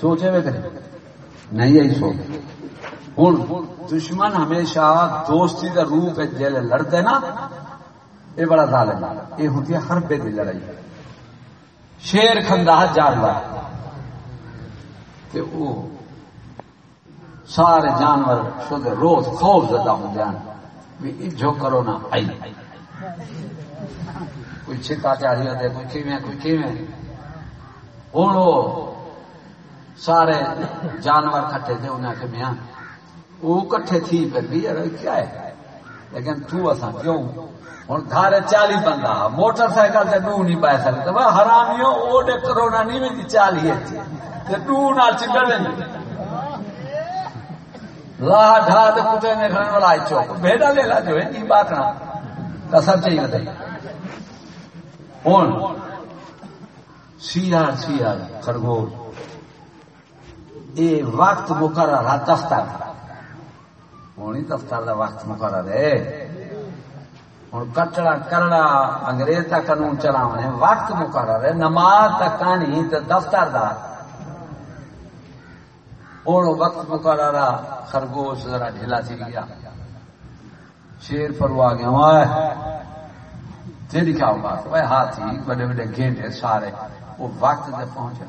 سوچے وے کرے نہیں یہی سوچ۔ ہوں دشمن ہمیشہ دوستی کا روپ جیل لڑتے نا۔ یہ بڑا ظالم یہ ہوتی ہے ہر بے دی لڑائی۔ شیر کھندا جانور وہ سارے جانور شد روز خوف زدہ ہوں جان بھی جو کرو نا، آئی۔ کوئی چھکا چاہیے ہوتے کوئی کیویں کوئی کیویں ہوں وہ سارے جانور کٹھے تھے انہیں کہ میاں وہ کٹھے تھی پھر بھی یار کیا ہے لیکن تو اساں کیوں ہوں گھر چالی بندہ موٹر سائیکل سے ڈو نہیں پا سکتے وہ حرامیوں اوڈے کرونا نہیں میں چالی ہے ڈو نال چکر نہیں لا ڈھا تے کتے نے کھڑے والا چوک بھیڑا لے لا جو ہے نہیں باکنا کسر چاہیے تے ہن سیار سیار خرگوش اے وقت مقرر ہے دفتر ہونی دفتر دا وقت مقرر ہے ہوں کٹڑا کرنا انگریز کا قانون چلاونے وقت مقرر ہے نماز تک کہانی تو دفتر دا ہوں وقت مقرر ہے خرگوش ذرا ڈھیلا تھی گیا شیر پروا گیا وائے تیری کیا بات وہ ہاتھی بڑے بڑے گھنٹے سارے، وہ وقت سے پہنچے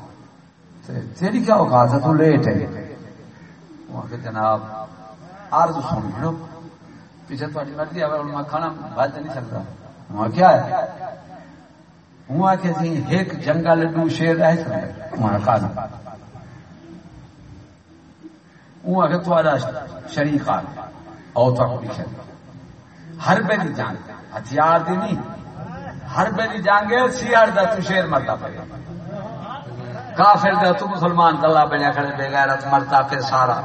تیری کیا اوقات ہے، تو لیٹ ہے۔ وہاں کہ جناب، عرض سن لو۔ پیچھے تھوڑی مرضی ہے میں کھانا بھاج نہیں سکتا۔ وہاں کیا ہے؟ وہاں کہ تھی جی، ایک جنگل ڈو شیر رہ سکتے وہاں کھانا۔ وہاں کہ تھوڑا شریک آ او تک پیچھے ہر بیلی جان ہتھیار دی نہیں۔ ہر بیلی جان گے سیار دا تو شیر مرتا پڑے کافر دا تو مسلمان دلہ بنیا کھڑے بے غیرت، مرتا پھر سارا۔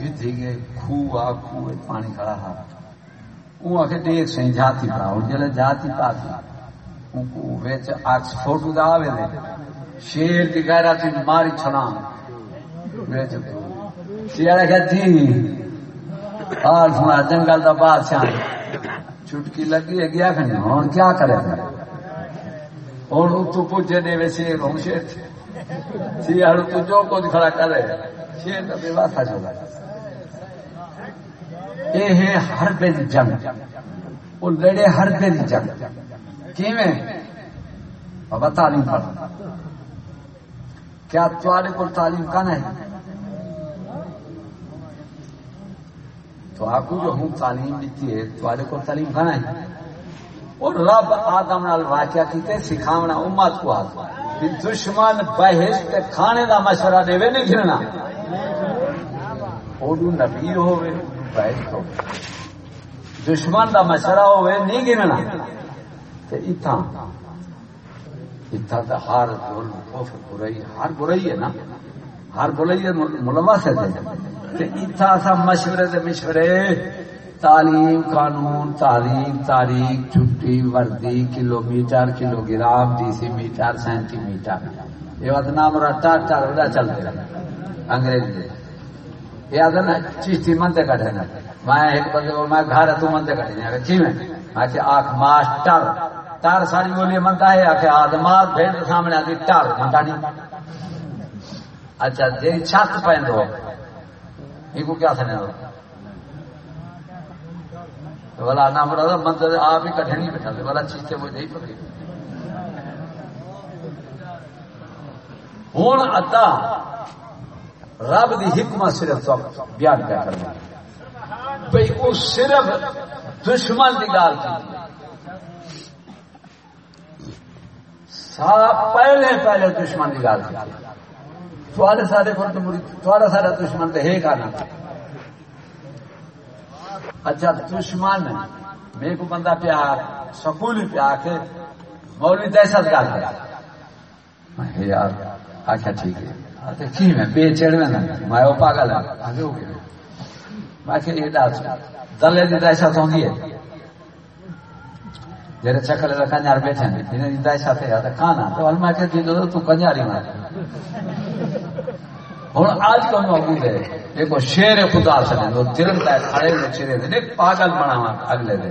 گھتی گئے خوہ آ پانی کھڑا ہا۔ وہ آکے دیکھ سے جاتی پا اور جلے جاتی پا تھی ویچ آکس فوٹو دا آوے دے شیر کی غیرت، ماری چھلان۔ ویچ سیارہ کہتی جی۔ آر سنا جنگل دا بادشاہ چھٹکی لگی ہے، گیا کھنی اور کیا کرے گا اور تو پوچھے دے ویسے ہوں شیر۔ سیارہ تو جو کچھ کھڑا کرے۔ شیر کا بے واسطہ چلا یہ ہے ہر بے جنگ۔ وہ لڑے ہر بے جنگ۔ کیویں؟ بابا تعلیم پڑھ کیا تمہارے کو تعلیم کا ہے؟ تو آپ جو ہوں تعلیم دیتی ہے تمہارے کو تعلیم کا ہے اور رب آدم نال واقعہ کیتے، سکھاونا، امت کو آتا دشمن بہشت کھانے دا مشورہ دے نہیں گرنا۔ اردو نبی ہوئے بہشت ہو دشمن دا مشورہ ہوئے نہیں گرنا۔ تے اتھا اتھا تا ہر ظلم کفر، برائی، ہر برائی ہے نا۔ ہر برائی ہے، ملوث ہے تے اتھا سا مشورے دے مشورے، تعلیم، قانون تعلیم تاریخ، چھٹی، وردی kilometre kilogram decimetre centimetre یہ بات نام رٹا ٹر چلتے رہے۔ انگریز دے۔ یہ آدھا نا چیشتی منتے کٹے نا۔ میں ایک بندے کو میں گھر تو منتے کٹے نا کی میں میں کہ آخ ماسٹر۔ تار ساری بولی منتا ہے۔ آخ آدمات بھیڑ سامنے آتی ٹر منتا نہیں۔ اچھا جی چھت پہن دو۔ یہ کو کیا سنے دو بلا نہ مراد مندر آپ ہی کٹھے نہیں بیٹھا بلا چیز کے وہ جی نہیں پکڑی ہوں ادا رب دی حکمت صرف تو بیان کیا کرنا۔ بھائی وہ صرف دشمن کی گال کی۔ پہلے پہلے دشمن کی گال کی۔ تھوڑے سارے تھوڑا سارا دشمن تو ہے کا نا اچھا دشمن میرے کو بندہ پیا سکول پیا کے مولوی دہشت گرد ہے۔ یار آخیا ٹھیک ہے۔ کی میں بے چڑھ میں میں وہ پاگل ہے۔ میں کہ دلے کی دہشت ہوتی ہے۔ جی چکر کنجار بیٹھے ہیں جنہیں دہشت ہے تو کھانا تو میں کہ تو کنجاری مار ہوں آج کل موجود ہے دیکھو شیر خدا سنے تو ترنتا ہے کھڑے میں چرے دے پاگل بنا اگلے دے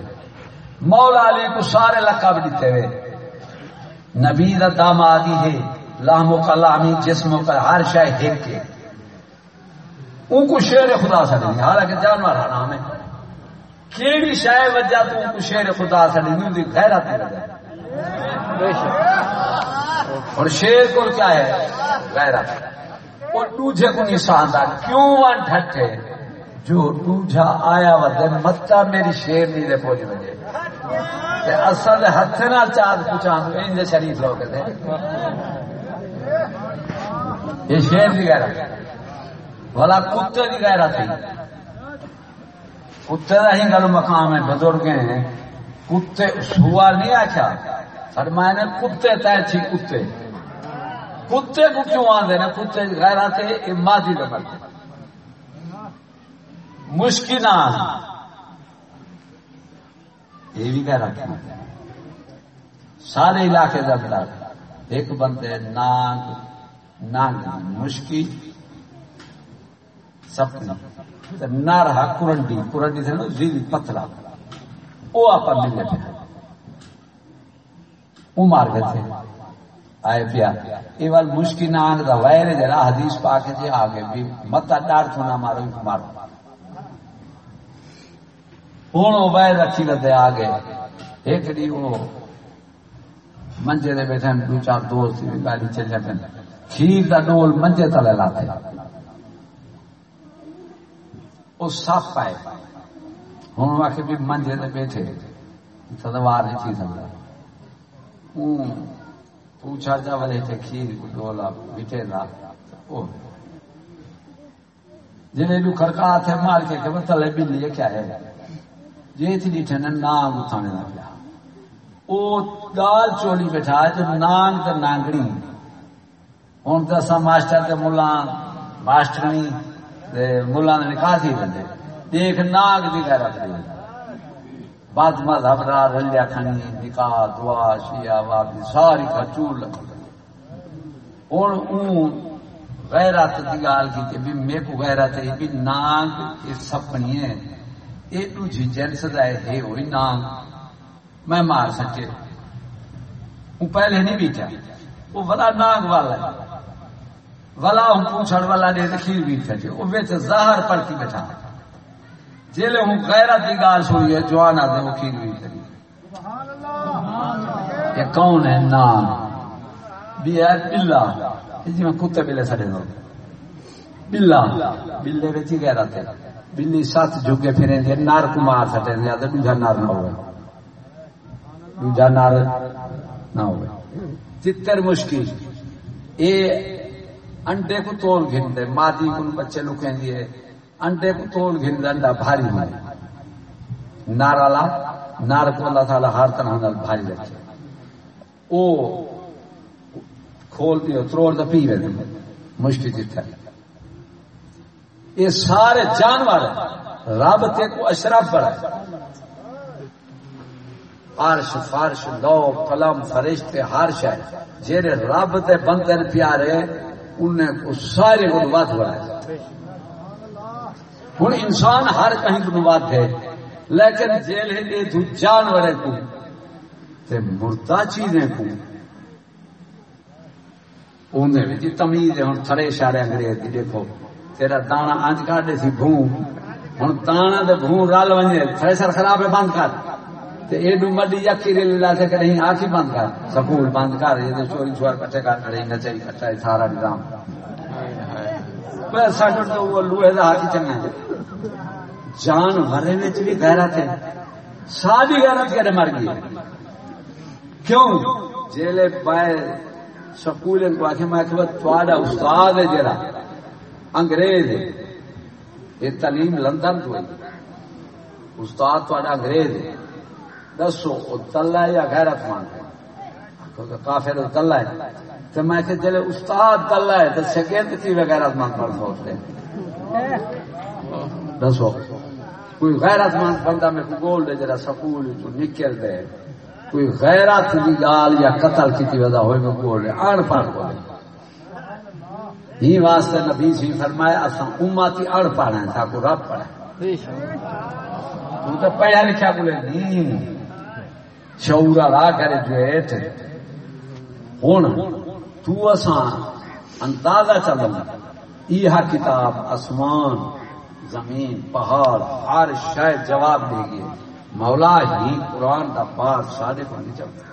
مولا علی کو سارے لقب دیتے ہوئے نبی دا دامادی ہے لامو کا لامی جسموں کا ہر شاہ ہیک کے ان کو شیر خدا سنے حالانکہ جانور حرام ہے کیڑی شاہ وجہ تو کو شیر خدا سنے نہیں دی غیرت ہے اور شیر کو کیا ہے؟ غیرت۔ وہ دوجے کو نہیں ساندا کیوں ون ٹھٹے جو دوجا آیا ودے متا میری شیر نہیں دے پوج وجے تے اصل ہتھ نال چاند پچان این دے شریف لوگ دے یہ شیر دی غیرت۔ بھلا کتے دی غیرت تھی۔ کتے کا ہی گل مقام ہے، بزرگ ہیں۔ کتے، سوا نہیں آخیا سر نے، کتے طے تھی کتے۔ کتے کو کیوں آدھے نا کتے غیرہ تھے یہ مادی لبر مشکل یہ بھی کہہ رکھا سارے علاقے کا بلا۔ ایک بندے ناگ ناگ، مشکی۔ سپنا نہ رہا کرنڈی کرنڈی تھے نا پتلا۔ وہ آپ ملے پہ وہ مار گئے تھے۔ آئے پیا۔ یہ وال مشکل نہ آنگ دا وائر جرا حدیث پا کے جی آگے بھی متا ڈار تو نہ مارو مارو۔ ہوں وہ وائر رکھی لدے آگے۔ ایک دی وہ منجے دے بیٹھے دو چار دوست گاڑی چلے پہ کھیر دا ڈول منجے تلے لاتے وہ سپ پائے ہوں آ کے بھی منجے دے بیٹھے۔ تلوار نہیں تھی سکتا پوچھا جا والے تھے کھیر ڈولا بیٹے دا۔ جنہیں لو کھڑکا تھے مار کے کہ تلے بلی کیا ہے؟ یہ تھی ڈیٹھے نے نام اٹھانے نہ پیا وہ دال چولی بیٹھا جو نانگ تے نانگڑی۔ ہوں تو اصا ماسٹر تے ملا ماسٹرنی ملا نے نکاح تھی دیکھ ناگ دی غیرت رہی بعد مذہب را رلیا کھنی، نکاح، دعا، شیعہ واپی ساری کا چور لگ ہوں اون غیرت کی گال کی کہ بھی میں کو غیرت ہے، بھی ناگ یہ سپنی ہے۔ یہ دوجی جنس دا ہے ہوئی ناگ۔ میں مار سکے۔ وہ پہلے نہیں بیٹھا وہ بڑا ناگ والا ہے۔ ولا ہوں پوچھڑ والا نے کھیر بھی تھے وہ وچ ظاہر پڑ کے بیٹھا۔ جیلے ہوں غیرت کی گال سنی ہے جوان آدھے وہ کھیر بھی تھی یہ کون ہے؟ نام بھی ہے بلا جی میں کتے بلے سڑے دو۔ بلا بلے بچ ہی غیرت ہے۔ بلی سات جھکے پھریں دے نار کو مار سٹے دے تے دوجا نار نہ ہوئے۔ دوجا نار نہ ہوئے۔ تتر مشکل۔ اے انڈے کو تول گھن دے مادی کو بچے لو کہیں دیے انڈے کو تول گھن دے انڈا بھاری ہوئے۔ نار والا نار کو اللہ تعالی ہر طرح نال بھاری رکھے۔ او کھول دیو، تروڑ دا پی دے۔ مشکل تتر یہ سارے جانور، رب تے کو اشرف پر ہے عرش فرش لو قلم فرشتے، ہر شے۔ جڑے رب تے بندر پیارے انہیں کو سارے کو وات بڑھائے ہوں انسان ہر کہیں کو بات ہے، لیکن جیل ہے تو جانور کو، تے مردہ چیزیں کو۔ انہیں بھی جی تمیز ہے ہوں تھڑے اشارے انگریز دی، دیکھو۔ تیرا دانا انج کاٹے سی بھون ہوں دانا تو بھون رل ونجے تھریسر خراب ہے، بند کر۔ ایڈو مڈی سے بند کر، سکول بند کر، یہ چوری چوار کٹے کر کھڑے نچری کٹا ہے سارا نظام۔ ساڈو تو وہ لوہے ہاتھ چنگا ہے۔ جان مرے وچ بھی غیرت ہے۔ ساری غیرت کرے مر گئی کیوں؟ جیلے پائے سکول کو میں کہ استاد ہے جرا انگریز یہ تعلیم لندن تو استاد تھوڑا انگریز ہے۔ دسو وہ تلا ہے یا غیرت مند ہے کیونکہ کافر تلا ہے۔ تو میں کہ جلے استاد تلا ہے تو شگرد کی غیرت مند پر سوچتے دسو کوئی غیرت مند بندہ میں کوئی گول دے جرا سکول تو نکل دے۔ کوئی غیرت کی گال یا قتل کی وجہ ہوئے میں گول دے۔ ان پڑھ بولے ہی واسطے نبی سی فرمایا اساں امتی اڑ پڑھا تھا کو رب پڑھا تو تو پڑھا لکھا بولے نہیں شعور لا کرے جو ایٹ ہوں تو اساں اندازہ چل یہ کتاب آسمان زمین پہاڑ ہر شاید جواب دے گی مولا ہی قرآن کا پاس سارے کو نہیں چلتا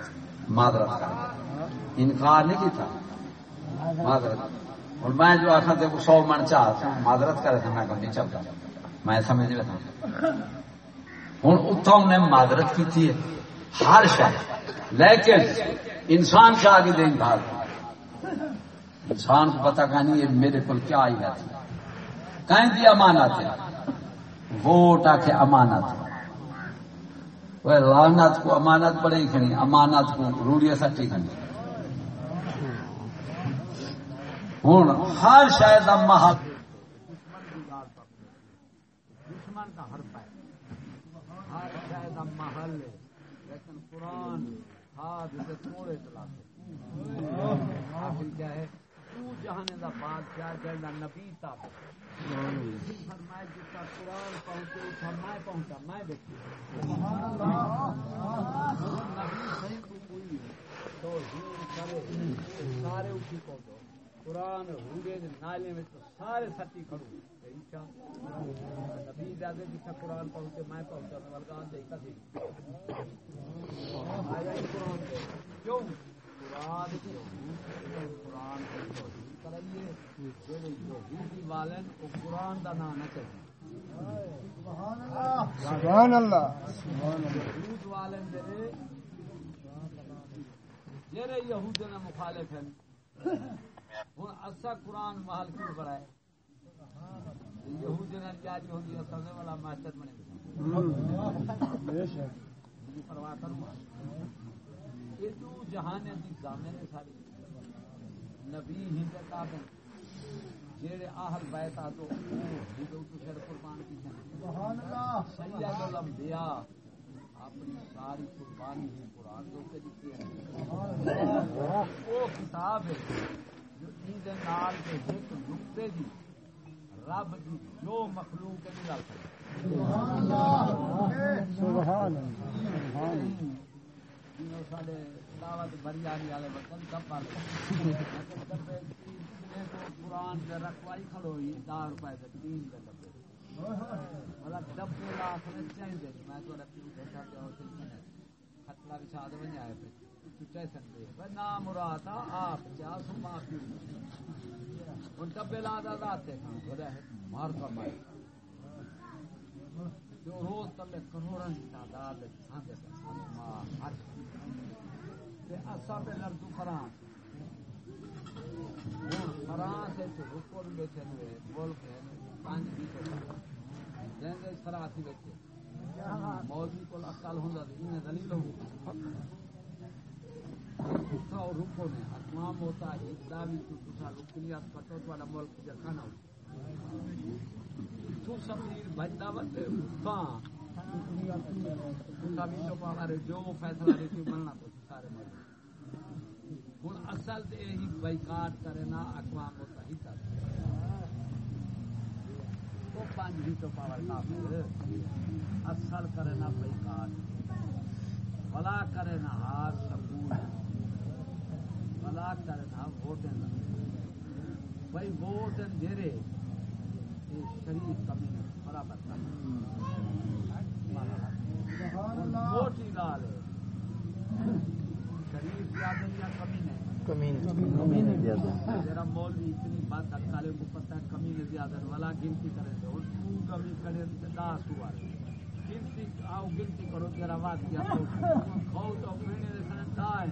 معذرت کر انکار نہیں کیتا معذرت اور میں جو آخا تے سو من چاہ معذرت کرے تو میں کو نہیں چلتا میں سمجھ لیتا ہوں اتوں نے معذرت کی تھی ہر شاید لیکن انسان کا آگے دیں بھاگ۔ انسان کو پتا کہ نہیں، یہ میرے کو کیا آئی جاتی کہیں دیا مانا تھے ووٹ آ کے امانت۔ وہ لانت کو امانت بڑی کھڑی امانت کو روڑی سٹی کھڑی ہوں ہر شاید محل دشمن کا ہر پائے ہر شاید محل ہے۔ قرآن ہاتھ سے تھوڑے آخر کیا ہے؟ تو جہانے دا بادشاہ جہاں نبی فرمائے جس کا قرآن پہنچے اتھا میں پہنچا میں نبی صحیح کو کوئی تو کرے سارے اٹھی کو دو۔ قرآن ہوڑے دے نالے میں تو سارے سچی کھڑو انشاء نبی کا قرآن پہنچے میں پہنچا آیا ہی قرآن دے۔ کیوں؟ قرآن قرآن کو توحید کرائیے۔ جڑے یہودی والن کو قرآن دا نام نہ چاہیے سبحان اللہ۔ یہود والن جڑے جڑے یہود نے مخالف ہیں۔ ہن اسا قرآن محل کیوں کرائے یہود نے کیا جو ہوگی سمجھنے والا ماسٹر بنے مجھے پرواہ کروں یہ تو جہان دی گامے نے ساری۔ نبی ہی تے تابن جیڑے اہل بیت آ تو ہی تو تو سر قربان کی ہیں۔ سبحان اللہ۔ سید الانبیاء اپنی ساری قربانی ہی قرآن دو کے دیتی ہے وہ کتاب ہے۔ جو ان دے نال ایک نقطے دی رب دی جو مخلوق ہے نہیں رل سکتی سبحان اللہ سارے دعوت بریانی والے بچن کب والے قرآن سے رکھوائی کھڑوئی دہ روپئے سے تین کے ڈبے مطلب ڈبے لاکھ میں چاہیے میں تو رکھتی ہوں بیٹھا پہ اور سلسلے دے بنے آئے پہ سکتے ہیں۔ نہ مراد آپ چاہ سو ان ڈبے لا دا ہاں، داتے مار کا مار۔ جو روز تلے کروڑوں کی تعداد سانتے ہاں، پہ لڑدو فرانس ہوں فرانس ہے رکن بیٹھے ہوئے بول کے پانچ بھی جن دے سراسی بیٹھے۔ مولوی کو اکل ہوں دلیل ہوں۔ اور رکو نے اقوام ہوتا ہے اسلامی تو دوسرا والا ملک جکھانا تو سمیر تو جو فیصلہ بننا تو سارے ملک ہوں اصل تو یہی بائیکاٹ کرے نا اقوام وہ پانچ تو پاور کافر اصل کرے نا بائیکاٹ بلا کرے نا ہار سکول بلا کرے نا ووٹیں بھائی ووٹ جیرے یہ شریف کمی برابر ووٹ ہی گال ہے شریف زیادہ یا کمی نے میرا مولوی اتنی بات اکالے کو پتہ ہے کمی نے زیادہ۔ والا گنتی کرے تو اور تو کمی کرے تو داس ہوا گنتی آؤ گنتی کرو تیرا بات کیا؟ تو کھاؤ تو پینے دے کھنے دائیں۔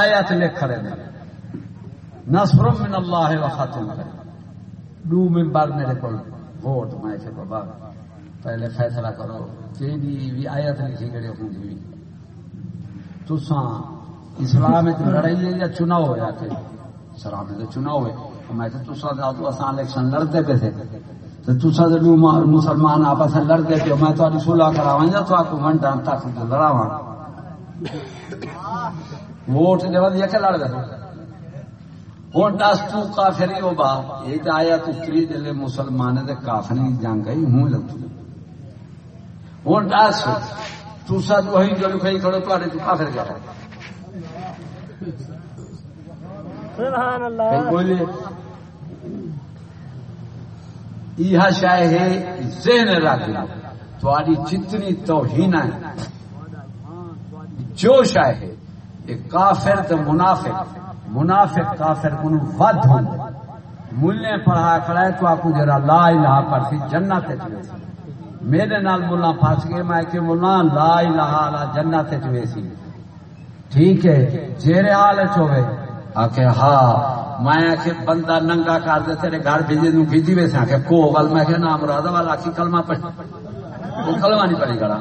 آیات لکھ کھڑے نے نصر من اللہ و کرے دو منبر میرے کو ووٹ میں کہ بابا پہلے فیصلہ کرو۔ کیڑی بھی آیت لکھی گڑی ہوندی ہوئی تساں اسلام وچ لڑائی ہے یا چناؤ ہوا کہ اسلام وچ چناؤ ہے۔ میں تساں دا تو اساں الیکشن لڑتے پے تھے۔ تساں دے دو مسلمان آپس لڑتے پے میں صلح کراواں یا تو کو تک لڑاواں؟ ووٹ دے ودی کہ لڑ گئے ہوں دس تو کافری ہو با۔ یہ تو آیا تو تری دلے مسلمان دے کافری جنگ گئی ہوں لگ ہوں دس تو سب وہی جو لکھائی کھڑو تو تو کافر رہا سبحان اللہ۔ بولے یہ شاہ ہے ذہن جتنی توہین ہے جو شاہ ہے کافر تو منافق منافق کافر کو ود ہوں۔ ملے پڑھا کھڑا ہے تو آپ جرا لا الہ پڑھتی جنت ہے میرے نال ملا پھنس گئے، میں کہ ملا لا الہ الا جنت ہے چوے سی ٹھیک ہے، جیرے حال ہے چوے آکے ہاں میں کہ بندہ ننگا کر دے، تیرے گھر بھیجے نو بھیجی ویسے آکے کو، ول میں کہ نام مراد والا کی کلمہ پڑھ۔ وہ کلمہ نہیں پڑھی گڑا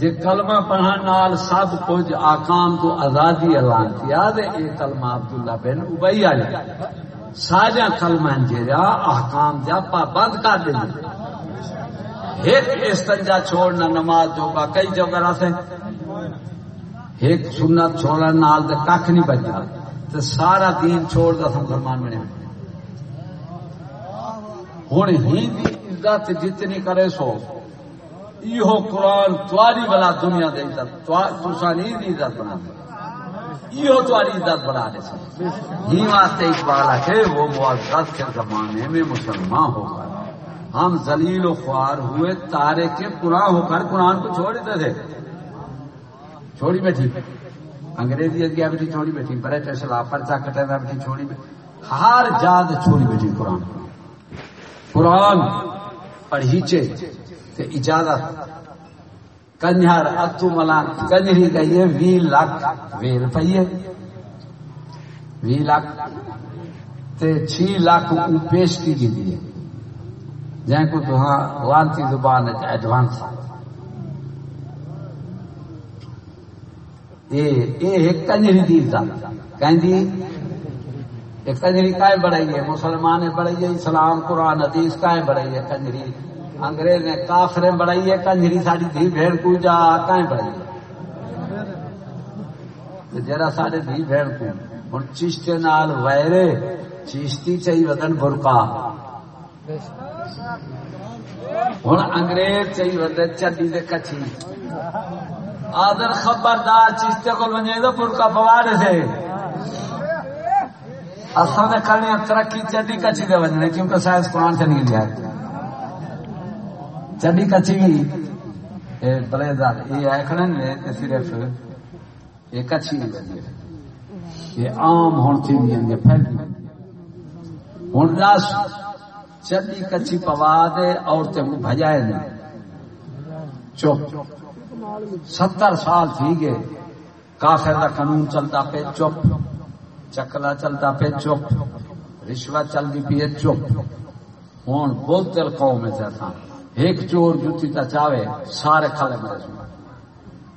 جے کلمہ پڑھن نال سب کچھ آکام تو آزادی اعلان کیا دے، اے کلمہ عبداللہ بن ابئی آ جائے ساجا کلمہ جیرا احکام جا پابند کر دیں ایک استنجا چھوڑنا نماز جو کا کئی جگہ راسے ایک سنت چھوڑنا نال دے کھ نہیں بچا۔ تو سارا دین چھوڑ دا مسلمان بنے ہوں ہی دی عزت جتنی کرے سو۔ یہ قرآن تواری والا دنیا دے عزت تسا نہیں دی عزت بنا دے یہ تاری عزت بنا دے سکتے ہی واسطے اقبال ہے وہ معزز کے زمانے میں مسلمان ہو کر۔ ہم ذلیل و خوار ہوئے، تارے کے قرآن ہو کر قرآن کو چھوڑ دیتے تھے۔ چھوڑی بیٹھی۔ انگریزی ادیا بیٹھی چھوڑی بیٹھی برٹش لا پرچا کٹے دا بیٹھی چھوڑی بیٹھی۔ ہر جاد چھوڑی بیٹھی قرآن قرآن پڑھیچے تے اجازت کنہر اتو ملان کنہری کہیے وی لاکھ وی روپیے وی لاکھ تے چھ لاکھ او پیش کی گئی دیے جن کو تو ہاں لانتی زبان ہے ایڈوانس۔ اے اے ایک کنجری دی عزت کہندی ایک کنجری کائے بڑھائی ہے؟ مسلمان بڑھائی ہے، اسلام، قرآن، حدیث کائے بڑھائی ہے کنجری انگریز نے کافرے بڑھائی ہے کنجری ساری دھی بھیڑ کو جا کائے بڑھائی ہے۔ جرا سارے دھی بھیڑ کو ہوں چشتے نال ویرے، چشتی چاہیے ودن برقا ہوں انگریز چاہیے ودن چڈی دے کچھی۔ آدر خبردار چشتے کو ونجے تو برقا پوارے سے اصل نے کرنی ترقی چڈی کچھی دے وجنے کیونکہ سائنس قرآن سے نہیں لیا۔ چڈی کچی بھی بلےدار یہ آخر نے صرف یہ کچھی یہ عام ہوں تھی گے پھیل ہوں دس چڈی کچی پوا دے، عورتیں کو بجائے نہیں چپ۔ ستر سال تھی گئے۔ کافر کا قانون چلتا پہ چپ۔ چکلا چلتا پہ چپ۔ رشوت چلتی پی چپ۔ ہوں بہت قوم میں تھا۔ ایک چور جتی تا چاہے سارے کھلے مرے سن۔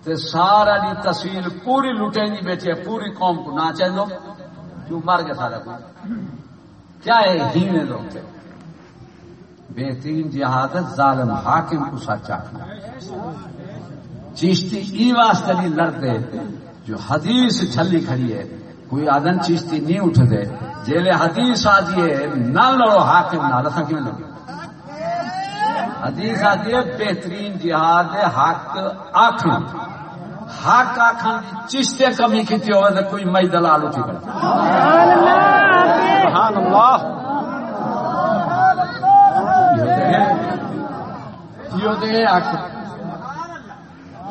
تے سارا دی تصویر پوری لٹیں دی بیٹھی ہے پوری قوم کو نہ چاہ دو کیوں مر گیا سارا کو کیا ہے ہینے لوگ تھے؟ بہترین جہاد ظالم حاکم کو سچ آخنا۔ چیشتی ای واسطے نہیں لڑتے جو حدیث چھلی کھڑی ہے۔ کوئی آدن چیشتی نہیں اٹھ دے جیلے حدیث آ دیے نہ لڑو حاکم، نہ رسا کیوں لڑو حدیث آتی ہے بہترین جہاد حق آخر حق آخر چشتے کمی کی ہوئے تو کوئی مئی دلال اٹھی کر سبحان اللہ۔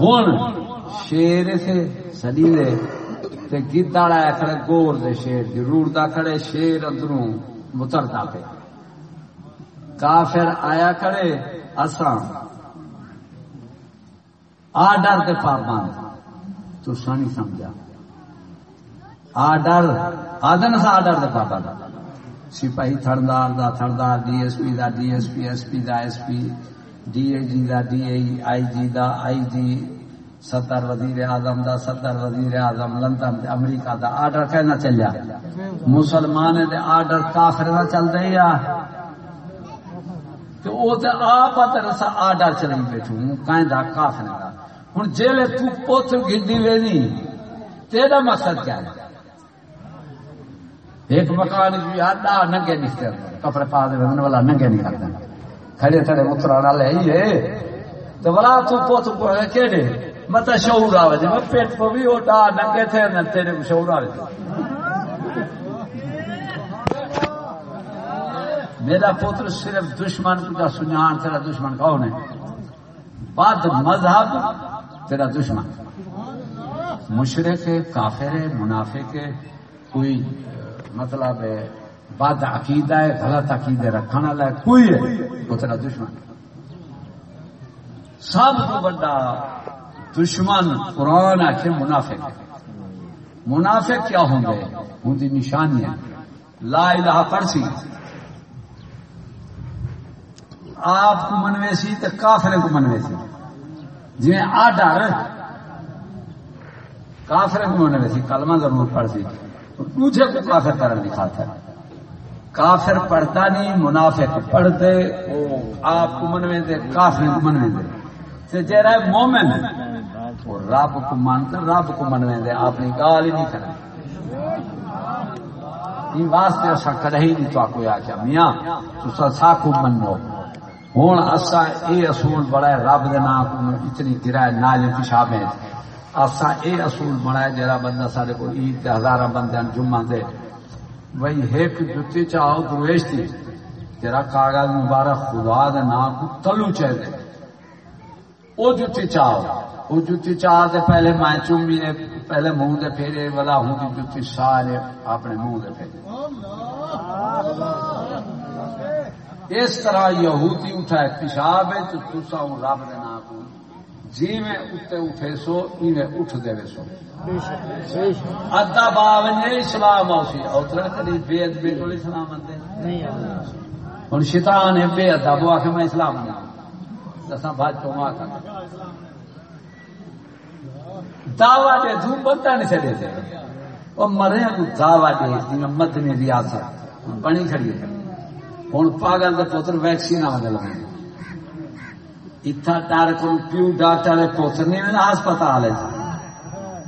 ہوں شیر سے سڈی دے تے گدڑ آیا کھڑے گور دے شیر دی، روڑدا کھڑے شیر اندروں مترتا پہ کافر آیا کرے اساں آڈر دے پابند تو سانی سمجھا۔ آڈر آدن سا آڈر دے پابند سپاہی تھردار دا تھردار D S P the, D S P S P the, S P, D A G the, D A I G دا، آئی جی صدر وزیر اعظم دا صدر وزیر اعظم لندن امریکہ دا۔ آڈر کہنا چلیا۔ مسلمان دے آڈر کافر دا چل رہی ہے تو وہ تو آپ تے رسا آڈر چلی بیٹھوں کہیں دا کافر دا۔ ہوں جیلے تو پوت گڈی وینی تیرا مقصد کیا ہے؟ ایک مکان بھی آڈا ننگے نکتے کپڑے پا دے من والا ننگے نہیں کرتے کھڑے کھڑے اترانا لے ہی ہے۔ تو بلا تو پوت کہڑے مت شعور آوے جی، میں پیٹ پہ بھی وہ ڈا ننگے تھے، نہ تیرے شعور آوے جی۔ میرا پتر صرف دشمن کا سنجان تیرا دشمن کون ہے؟ بد مذہب، تیرا دشمن۔ مشرق کافر منافق کوئی مطلب بد عقیدہ ہے، غلط عقیدے رکھنے والا ہے، کوئی ہے، وہ تیرا دشمن۔ سب تو بڑا دشمن قرآن آخر منافق ہے۔ منافق کیا ہوں گے؟ ان کی نشانیاں لا الہ پڑھ سی آپ کو منوے سی تو کافر کو منوے سی جی آ ڈر کافر کو منوے سی کلمہ ضرور پڑھ سی دوجے کو کافر کرنے دکھاتا ہے کافر پڑھتا نہیں، منافق پڑھتے، آپ کو منوے دے کافر کو منوے دے تے جرا مومن، وہ رب کو مانتا رب کو منوے دے اپنی گال ہی نہیں کرنا واسطے اسا کدے ہی نہیں تو کوئی آخیا میاں تسا ساکو منو۔ ہوں اسا اے اصول بڑا ہے، رب دے نام کو اتنی گرائے نال پیشاب ہے اسا اے اصول بڑا ہے، جڑا بندہ سارے کو عید تے ہزاراں بندے جمعہ دے۔ وہی ایک جتی چاہو درویش تھی جرا کاغذ مبارک خدا دے نام کو تلو چاہیے وہ جتی چاہو وہ جتی چاہ دے پہلے میں چومی نے، پہلے منہ دے پھیرے والا ہوں کی جتی سارے اپنے منہ دے پھیرے۔ اس طرح یہودی اٹھا پیشاب ہے تو تسا ہوں رب دے نام کو جی میں اٹھتے اٹھے سو، ایویں اٹھ دے سو۔ ادا باون اسلام آسی اوتر کدی بے ادبی کو اسلام آتے ہوں شیطان ہے بے ادب، وہ آخ میں اسلام نہیں دسا بات تو ماں کا دعوا دے دھو بنتا نہیں چلے تھے وہ مرے کو دعوا دے جی مدنی ریاست۔ بنی کھڑی ہے۔ ہوں پاگل کا پوتر ویکسین آ لگے اتنا ڈر کو پیو ڈاکٹر پوتر نہیں ملا ہسپتال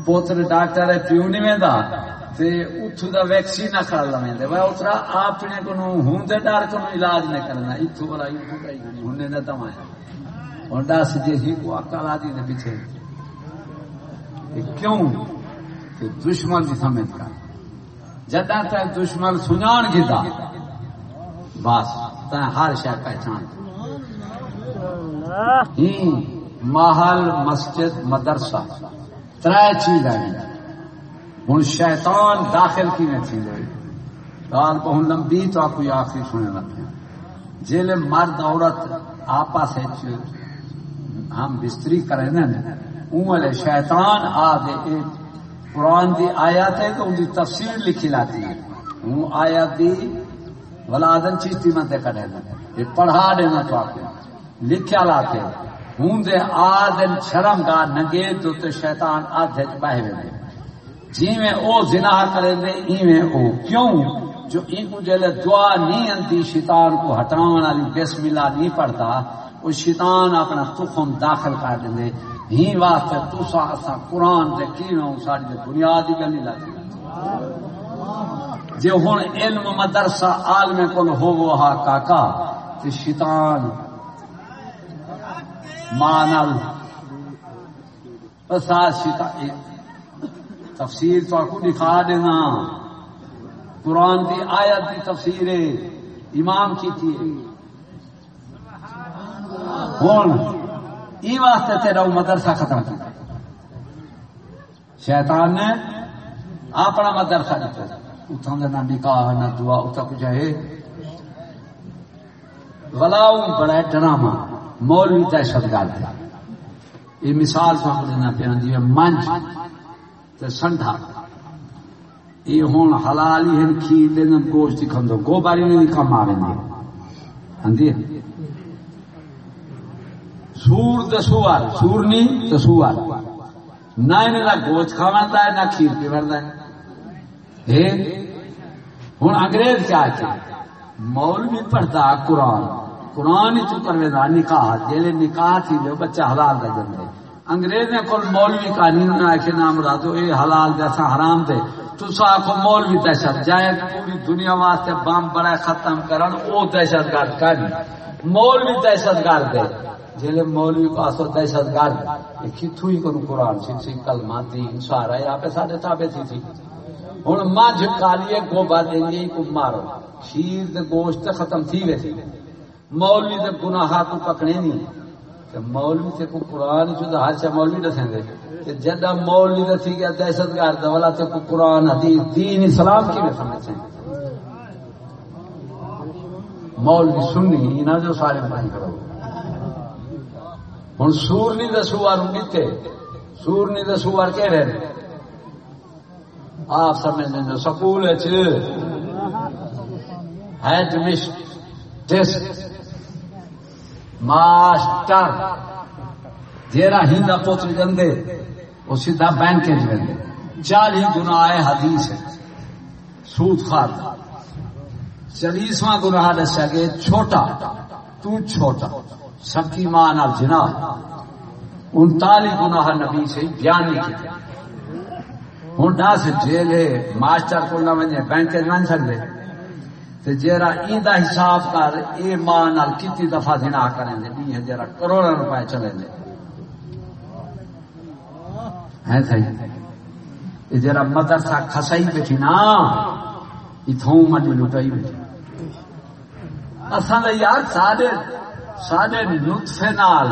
پوتر ڈاکٹر پیو نہیں وہدا اتو دا ویکسین نہ کر لوگ وہ اترا اپنے کو ہوں ڈر کو علاج نہیں کرنا۔ اتو والا ہوں نے دم ہوں دس جی ہی کو اکل آدھی نے پیچھے۔ کیوں؟ کہ دشمن کی سمجھ کر۔ جدا تک دشمن سنان گا بس ہر شہر پہچان محل مسجد مدرسہ تر چیز آئی ہوں شیطان داخل کی میں تھی گئی گال لمبی تو آپ کو آخری سننے لگے جیل مرد عورت آپس ہم بستری کریں نا۔ اون شیطان آ دے قرآن دی آیات ہے تو ان کی تفسیر لکھی لاتی ہے ہوں آیات دی ولادن چیشتی من دے کڑے نا یہ پڑھا دینا تو آپ لکھیا لاتے ہوں دے آدن شرم گاہ نگے تو تے شیطان آدھے باہر دے جی میں او زنا کرے دے ایویں او کیوں جو این کو جلے دعا نہیں انتی شیطان کو ہٹاون والی بسم اللہ نہیں پڑھتا وہ شیطان اپنا تخم داخل کر دے ہی واسطے تسا اسا قرآن دے کیویں ساری بنیادی گل نہیں لگی جو ہوں علم مدرسہ عالم کول ہو وہ ہا کاکا، تے شیطان مانل۔ تفسیر تو آپ کو دکھا دینا۔ قرآن کی آیت کی تفسیر امام کی تھی۔ ہوں یہ واسطے تیرا مدرسہ ختم کیا شیطان نے اپنا مدرسہ دیتا اتوں کا نہ نکاح نہ دعا اتنا کچھ ہے ولاؤ بڑا ڈرامہ۔ مولوی دہشت گرد یہ مثال تو دینا پیا جی منج سنڈا یہ ہوں حلال ہی ہیں کھیر دینا گوشت کھندو۔ گو باری نہیں کم آ رہے رہی جی۔ سور دسوار سور نہیں دسوار نہ گوشت کھانا ہے، نہ کھیر پی ہے۔ ہوں انگریز کیا کیا مولوی پڑھتا قرآن۔ قرآن چ کروے دا نکاح جیلے نکاح تھی، جو بچہ حلال دا جندے انگریز نے کول مولوی قانون ہے کہ نام راتو اے حلال جیسا حرام دے۔ تسا کو مولوی دہشت جائے، پوری دنیا واسطے بم بڑا ختم کرن، او دہشت گرد کر۔ مولوی دہشت گرد دے۔ جیلے مولوی کو اصل دہشت گرد یہ کتھو ہی کروں قرآن سی سی کلمہ دین سارا یہاں پہ سارے تابع تھی جی۔ تھی ہوں مجھ کالیے گوبا دینی کو مارو۔ شیر دے گوشت ختم تھی ویسے مولوی دے گناہ کو پکڑے نہیں۔ کہ مولوی تے کو قرآن چ ہر شے مولوی دسیں دے۔ کہ جدا مولوی دسی گیا دہشت گرد والا تے کو قرآن، حدیث، دین، اسلام کی میں سمجھیں۔ مولوی سنی نہ جو سارے بھائی کرو۔ ہوں سور نہیں دسوار کتنے سور نہیں دسوار کہ رہے آپ سمجھیں سکول ہیڈ ٹیسٹ ماسٹر جیرا ہندا پوتر جندے وہ سیدھا بینک ویندے۔ چالی گناہ حدیث ہے۔ سود خار۔ چالیسواں گناہ دسیا گیا چھوٹا، تو چھوٹا۔ سب ماں نال جنا انتالی گناہ نبی سے بیان نہیں کیا ہوں دس جیل ماسٹر کو نہ وجے بینک ون سکتے تے جیرا ایندا حساب کر، اے ماں نال کتی دفعہ زنا کریں دے بھی جیرا کروڑوں روپے چلے دے۔ ہے صحیح۔ یہ جرا مدرسہ کھسائی بیٹھی نا اتوں مڈی لٹائی بیٹھی۔ اصل یار سارے سارے نطفے نال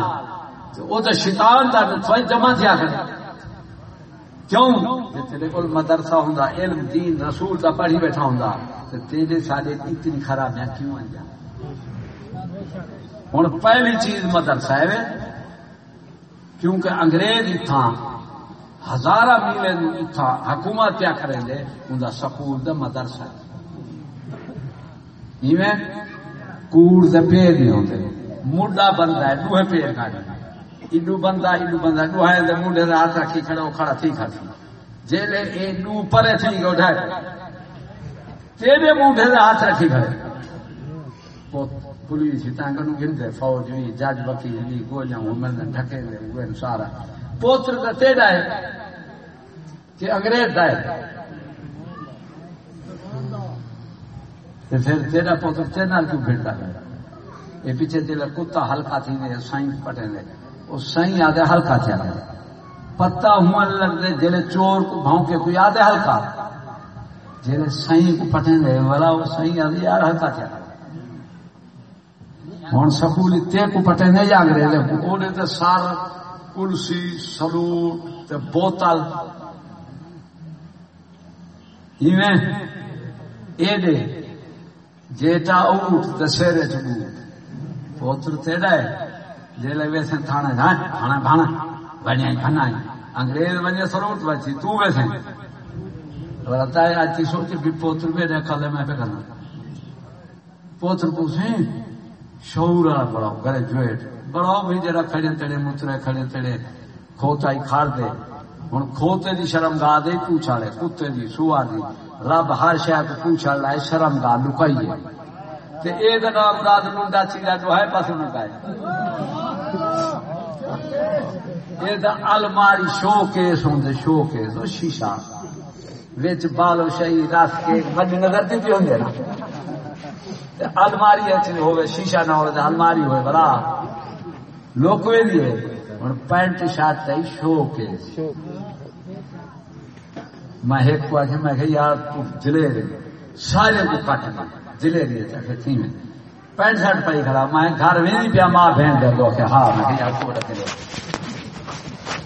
وہ تو شیطان دا نطفہ جمع تھیا کر۔ کیوں؟ کہ تیرے کول مدرسہ ہوندا، علم، دین، رسول دا پڑھی بیٹھا ہوندا۔ تے تیرے سارے اتنی خرابیاں کیوں آ جا؟ ہوں پہلی چیز مدرسہ ہے کیونکہ انگریز اتھاں ہزارہ میلے اتھا حکومت کیا کریں دے اندا سکول دا مدرسہ کوڑ دے پیر نہیں ہوندے۔ مڈا بندہ ہے دوہے پیر کاٹے ایڈو بندہ ایڈو بندہ دوہے دے مڈے دے ہاتھ رکھی کھڑا وہ کھڑا تھی کھڑا جیلے ایڈو پرے تھی گو ڈھائے تیرے مڈے دے ہاتھ رکھی کھڑے پولیس تانگ نو گھنتے فوج بھی جج وکیل بھی گولیاں مرن ڈھکے دے وہ سارا پوتر دا تیرا ہے کہ انگریز دا ہے تے پھر تیرا پوتر تیرا کیوں بھیڑتا ہے یہ پیچھے تیرا کتا ہلکا تھی نے سائیں پٹے نے وہ سائیں آدھے ہلکا تھیا ہے پتا ہوا لگ دے جلے چور کو بھونکے کوئی آدھے ہلکا۔ جلے سائیں کو پٹے نے والا وہ سائیں آدھے یار ہلکا تھیا ہوں سکول تے کو پٹے نے یا انگریز اوڑے تے سارا کلسی سلوٹ تے بوتل۔ ایویں اے دے، جیٹا اوٹ دسہرے چبوٹ پوتر تیرا ہے جیلے ویسے تھانے جائیں تھانے بھانا بنیا کھنا انگریز بنے سلوٹ بچی تو ویسے رہتا ہے آج کی بھی پوتر بھی رکھا لے میں پہ کرنا پوتر پوچھیں شعور والا بڑا گریجویٹ بڑا بھی جرا کھڑے تڑے مترے کھڑے تڑے کھوتا ہی کھار دے ہوں کھوتے دی شرم گاہ دے پوچھا لے کتے دی سوار دی رب ہر شہر کو پوچھا لائے شرم گاہ لکائیے تے اے دا نام مراد منڈا چیزا جو ہے پاس لکائے اے دا الماری شو کیس ہوں شو کیس ہو شیشہ۔ وچ بالو شہی رس کے بڑی نظر دی پی ہوں دے نا۔ الماری اچھی ہوئے، شیشہ نہ ہوئے الماری ہوئے بڑا لوکوے دیے اور پینٹ شارٹ تھی شو کے میں ایک کو آخر میں کہ یار تو جلے رہے سارے کو کٹ دے۔ جلے رہے چاہے اچھا تھی میں پینٹ شرٹ پائی کھڑا، میں گھر میں پیا، ماں بہن دے لو کہ ہاں میں کہ یار کو رکھے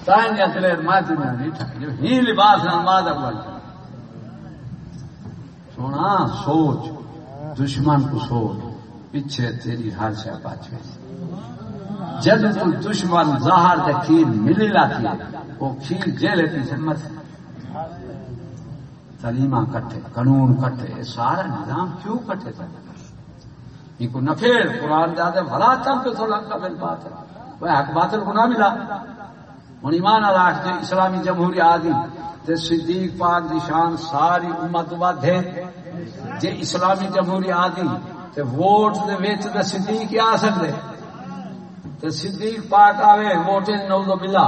تائیں یا چلے ماں دنیا نہیں ٹھک جو ہی لباس نہ ماں دا بول سونا، سوچ، دشمن کو سوچ، پیچھے تیری ہر شہ بچ گئی۔ جب تو دشمن ظاہر دے کھیر ملی لاتی، وہ کھیر جیلے پیچھے مت تعلیمہ کٹے قانون کٹے سارا نظام کیوں کٹے تھے ان کو نفیر قرآن زیادہ بھلا تم پہ تو لگتا میری بات ہے۔ وہ حق باطل کو نہ ملا۔ ہوں ایمان اللہ جو اسلامی جمہوری آدمی تے صدیق پاک دی شان ساری امت ود ہے جے اسلامی جمہوری آدمی تے ووٹ دے وچ تے صدیق آ سکدے۔ تے صدیق پاک آوے ووٹ نوز بلا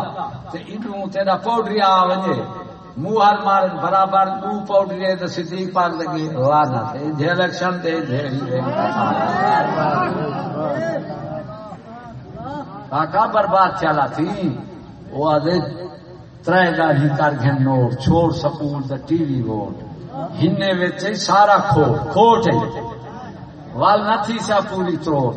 تے اینو تیرا پاؤڈری آ ونجے منہ ہر مار برابر منہ پاؤڈری تے صدیق پاک لگے لعنت ہے جے الیکشن تے جے کاکا برباد چلا تھی۔ وہ آدھے ترے گاڑی کر گئے نوٹ چھوڑ سکول تے ٹی وی ووٹ۔ ہنے وچ سارا کھوٹ کھوٹ ہے وال نہ تھی سا پوری تروٹ۔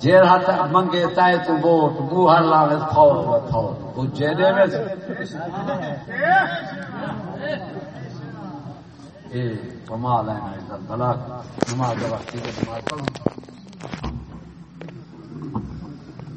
جیر ہاتھ منگے تائے تو ووٹ بوہر لاوے تھوڑ و تھوڑ۔ بجے دے وچ اے، کمال ہے نا بلا نماز وقت کی نماز پڑھو